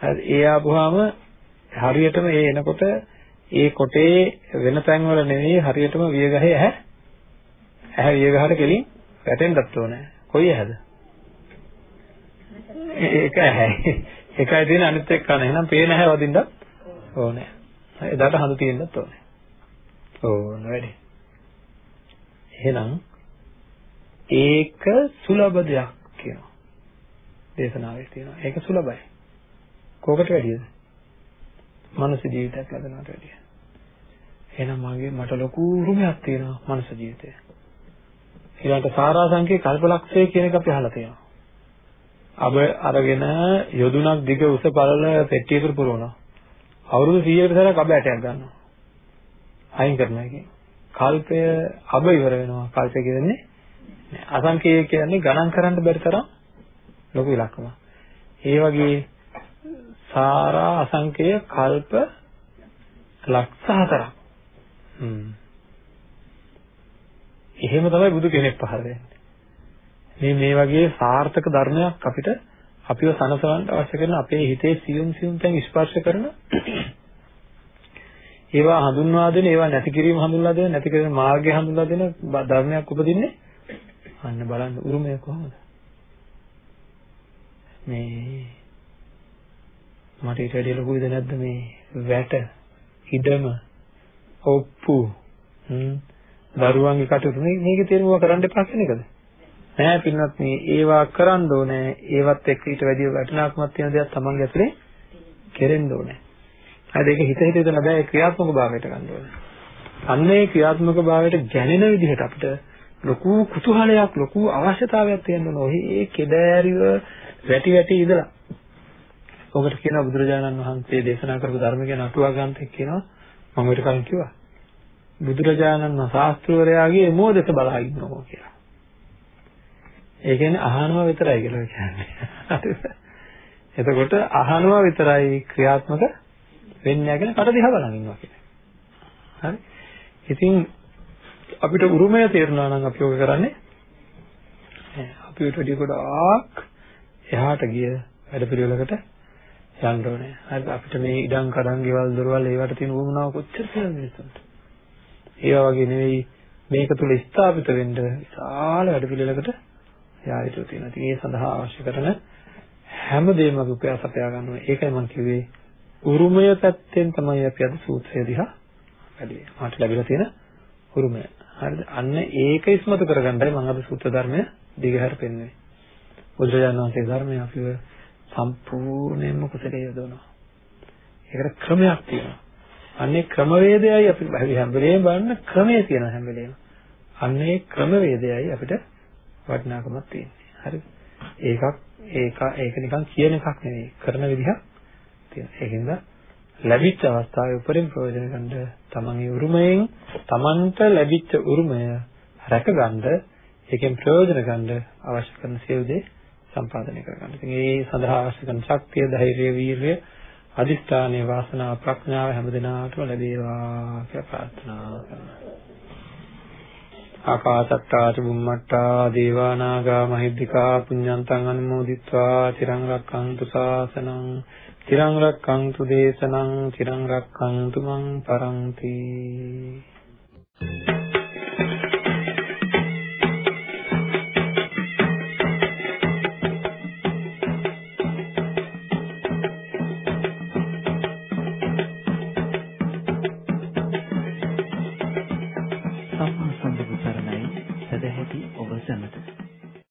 හරි ඒ ආපුවාම හරියටම ඒ එනකොට ඒ කොටේ වෙන තැන් වල නෙවෙයි හරියටම වියගහේ ඇහැ ඇහැ වියගහට කෙලින් වැටෙන්නත් ඕනේ. කොයි ඇහැද? ඒක ඇහැයි. එකයි තියෙන අනිත් එක්ක කන. එහෙනම් පේන ඇහැ වදින්නත් ඕනේ. එදාට හඳු තියෙන්නත් ඕනේ. ඕන වැඩි. එහෙනම් ඒක සුලභ දෙයක් කියනවා. දේශනාවේ තියෙනවා. ඒක සුලභයි. කෝකට වැඩියද? මනස ජීවිතයක් ලැබෙනවට වැඩිය. එහෙනම් මගේ මට ලොකු උරුමයක් තියෙනවා මනස ජීවිතේ. ඊළඟට සාරාංශකේ කල්පලක්ෂය කියන එක අපි අහලා තියෙනවා. අබ අරගෙන යොදුනක් දිග උස පළල පෙට්ටියකට පුරවනවා. අවුරුදු 100කට සැරයක් අබ ඇටයක් ගන්නවා. අයින් කරනවා කියන්නේ. කල්පය අබ ඉවර වෙනවා. කල්පය කියන්නේ අසංකේය කියන්නේ ගණන් කරන්න බැරි තරම් ලොකු ඉලක්කමක්. ඒ වගේ සාරා අසංකේය කල්ප ලක්ෂ හතරක්. හ්ම්. එහෙම තමයි බුදු කෙනෙක් පහළ වෙන්නේ. මේ මේ වගේ සාර්ථක ධර්මයක් අපිට අපිව සනසවන්න අවශ්‍ය කරන අපේ හිතේ සියුම් සියුම් තැන් ස්පර්ශ කරන ඒවා හඳුන්වා දෙන ඒවා නැති කිරීම හඳුන්වා දෙන නැති කිරීම මාර්ගය හඳුන්වා දෙන ධර්මයක් උපදින්නේ අන්න බලන්න උරුමය කොහොමද මේ මට ඊට වැඩිය ලොකුද නැද්ද මේ වැට ඉඩම ඔප්පු. දරුවන්ගේ කටයුතු. මේකේ තේරුම කරන්න එපා කියන එකද? නෑ පින්වත් මේ ඒවා කරන්න ඕනේ. ඒවත් එක්ක ඊට වැඩිය වටිනාකමක් තියෙන දේක් තමන්ගේ ඇතුලේ කෙරෙන්න ඕනේ. හරි ඒක හිත හිත ඉඳලා බෑ. ක්‍රියාත්මක භාවයට ගන්න ඕනේ. අන්නේ ක්‍රියාත්මක භාවයට ගැනෙන විදිහට අපිට ලොකු කුතුහලයක් ලොකු අවශ්‍යතාවයක් තියෙන්න ඕන. ඔහි කෙදෑරිව වැටි වැටි ඉඳලා. ඔකට කියනවා බුදුරජාණන් වහන්සේ දේශනා කරපු ධර්ම ගැන අටුවා ග්‍රන්ථයක් කියනවා. මම ඊට කලින් කිව්වා බුදුරජාණන් වහන්සේ ශාස්ත්‍රවරයාගේ මොදෙස බලා ඉන්නවා කියලා ඒ කියන්නේ අහනවා විතරයි කියලා කියන්නේ. එතකොට අහනවා විතරයි ක්‍රියාත්මක වෙන්නේ නැහැ කියන කට දිහා බලන් ඉන්නවා කියන්නේ. හරි. ඉතින් අපිට උරුමය තේරුණා නම් අපි ඔක කරන්නේ අපි ඊට වඩා ගොඩාක් එහාට ගිය වැඩ පිළිවෙලකට යන්න ඕනේ. හරි අපිට මේ ඉඩම් කඩම් ගෙවල් දොරවල් ඒවට තියෙන උවමනාව කොච්චර තියෙනවද මිනිස්සුන්ට. ඒවා වගේ නෙවෙයි මේක තුල ස්ථාපිත වෙන්න විශාල වැඩ පිළිවෙලකට යා යුතු තියෙනවා. ඉතින් ඒ සඳහා අවශ්‍ය කරන හැම දෙයක්ම අපි උපයාස අපයා ගන්න ඕනේ. ඒකයි මම කිව්වේ උරුමය පැත්තෙන් තමයි අපි අද සූත්‍රය දිහා වැඩිවේ. මාට ලැබිලා තියෙන උරුමය. හරිද? අන්න ඒක ඉස්මතු කරගන්නයි මම අද සූත්‍ර ධර්මය දිගහැර පෙන්වන්නේ. බුදුරජාණන් වහන්සේ ධර්මය අපිව සම්පූර්ණයෙන්ම කුසලයේ යොදවනවා. ඒකට ක්‍රමයක් තියෙනවා. අන්නේ ක්‍රමවේදයයි අපි හැම වෙලේම බලන්න ක්‍රමයේ තියෙන හැම වෙලේම. අන්නේ ක්‍රමවේදයයි අපිට වටිනාකමක් තියෙන්නේ. හරිද? ඒකක් ඒක ඒක නිකන් කියන එකක් නෙවෙයි. කරන විදිහක් තියෙනවා. ඒකින්ද ලැබිච්ච අවස්ථාවේ උපරිම ප්‍රයෝජන ගන්න තමන්ගේ උරුමයෙන් තමන්ට ලැබිච්ච උරුමය රැකගන්න ඒකෙන් ප්‍රයෝජන ගන්න අවශ්‍ය කරන සියලු දේ සම්පාදනය කරගන්න. ඉතින් ඒ සඳහා අවශ්‍ය කරන ශක්තිය, ධෛර්යය, වීරිය, අදිස්ථානීය වාසනාව, ප්‍රඥාව හැමදෙනාටම ලැබේවා කියලා ප්‍රාර්ථනා කරනවා. ආකාසත්තා චුම්මට්ටා දේවා නාග මහිද්దికා පුඤ්ඤන්තං අනුමෝදිත්වා තිරං රක්ඛන්තු ශාසනං තිරං රක්ඛන්තු දේශනං තිරං රක්ඛන්තු මං පරන්ති සම්මා සම්බුදු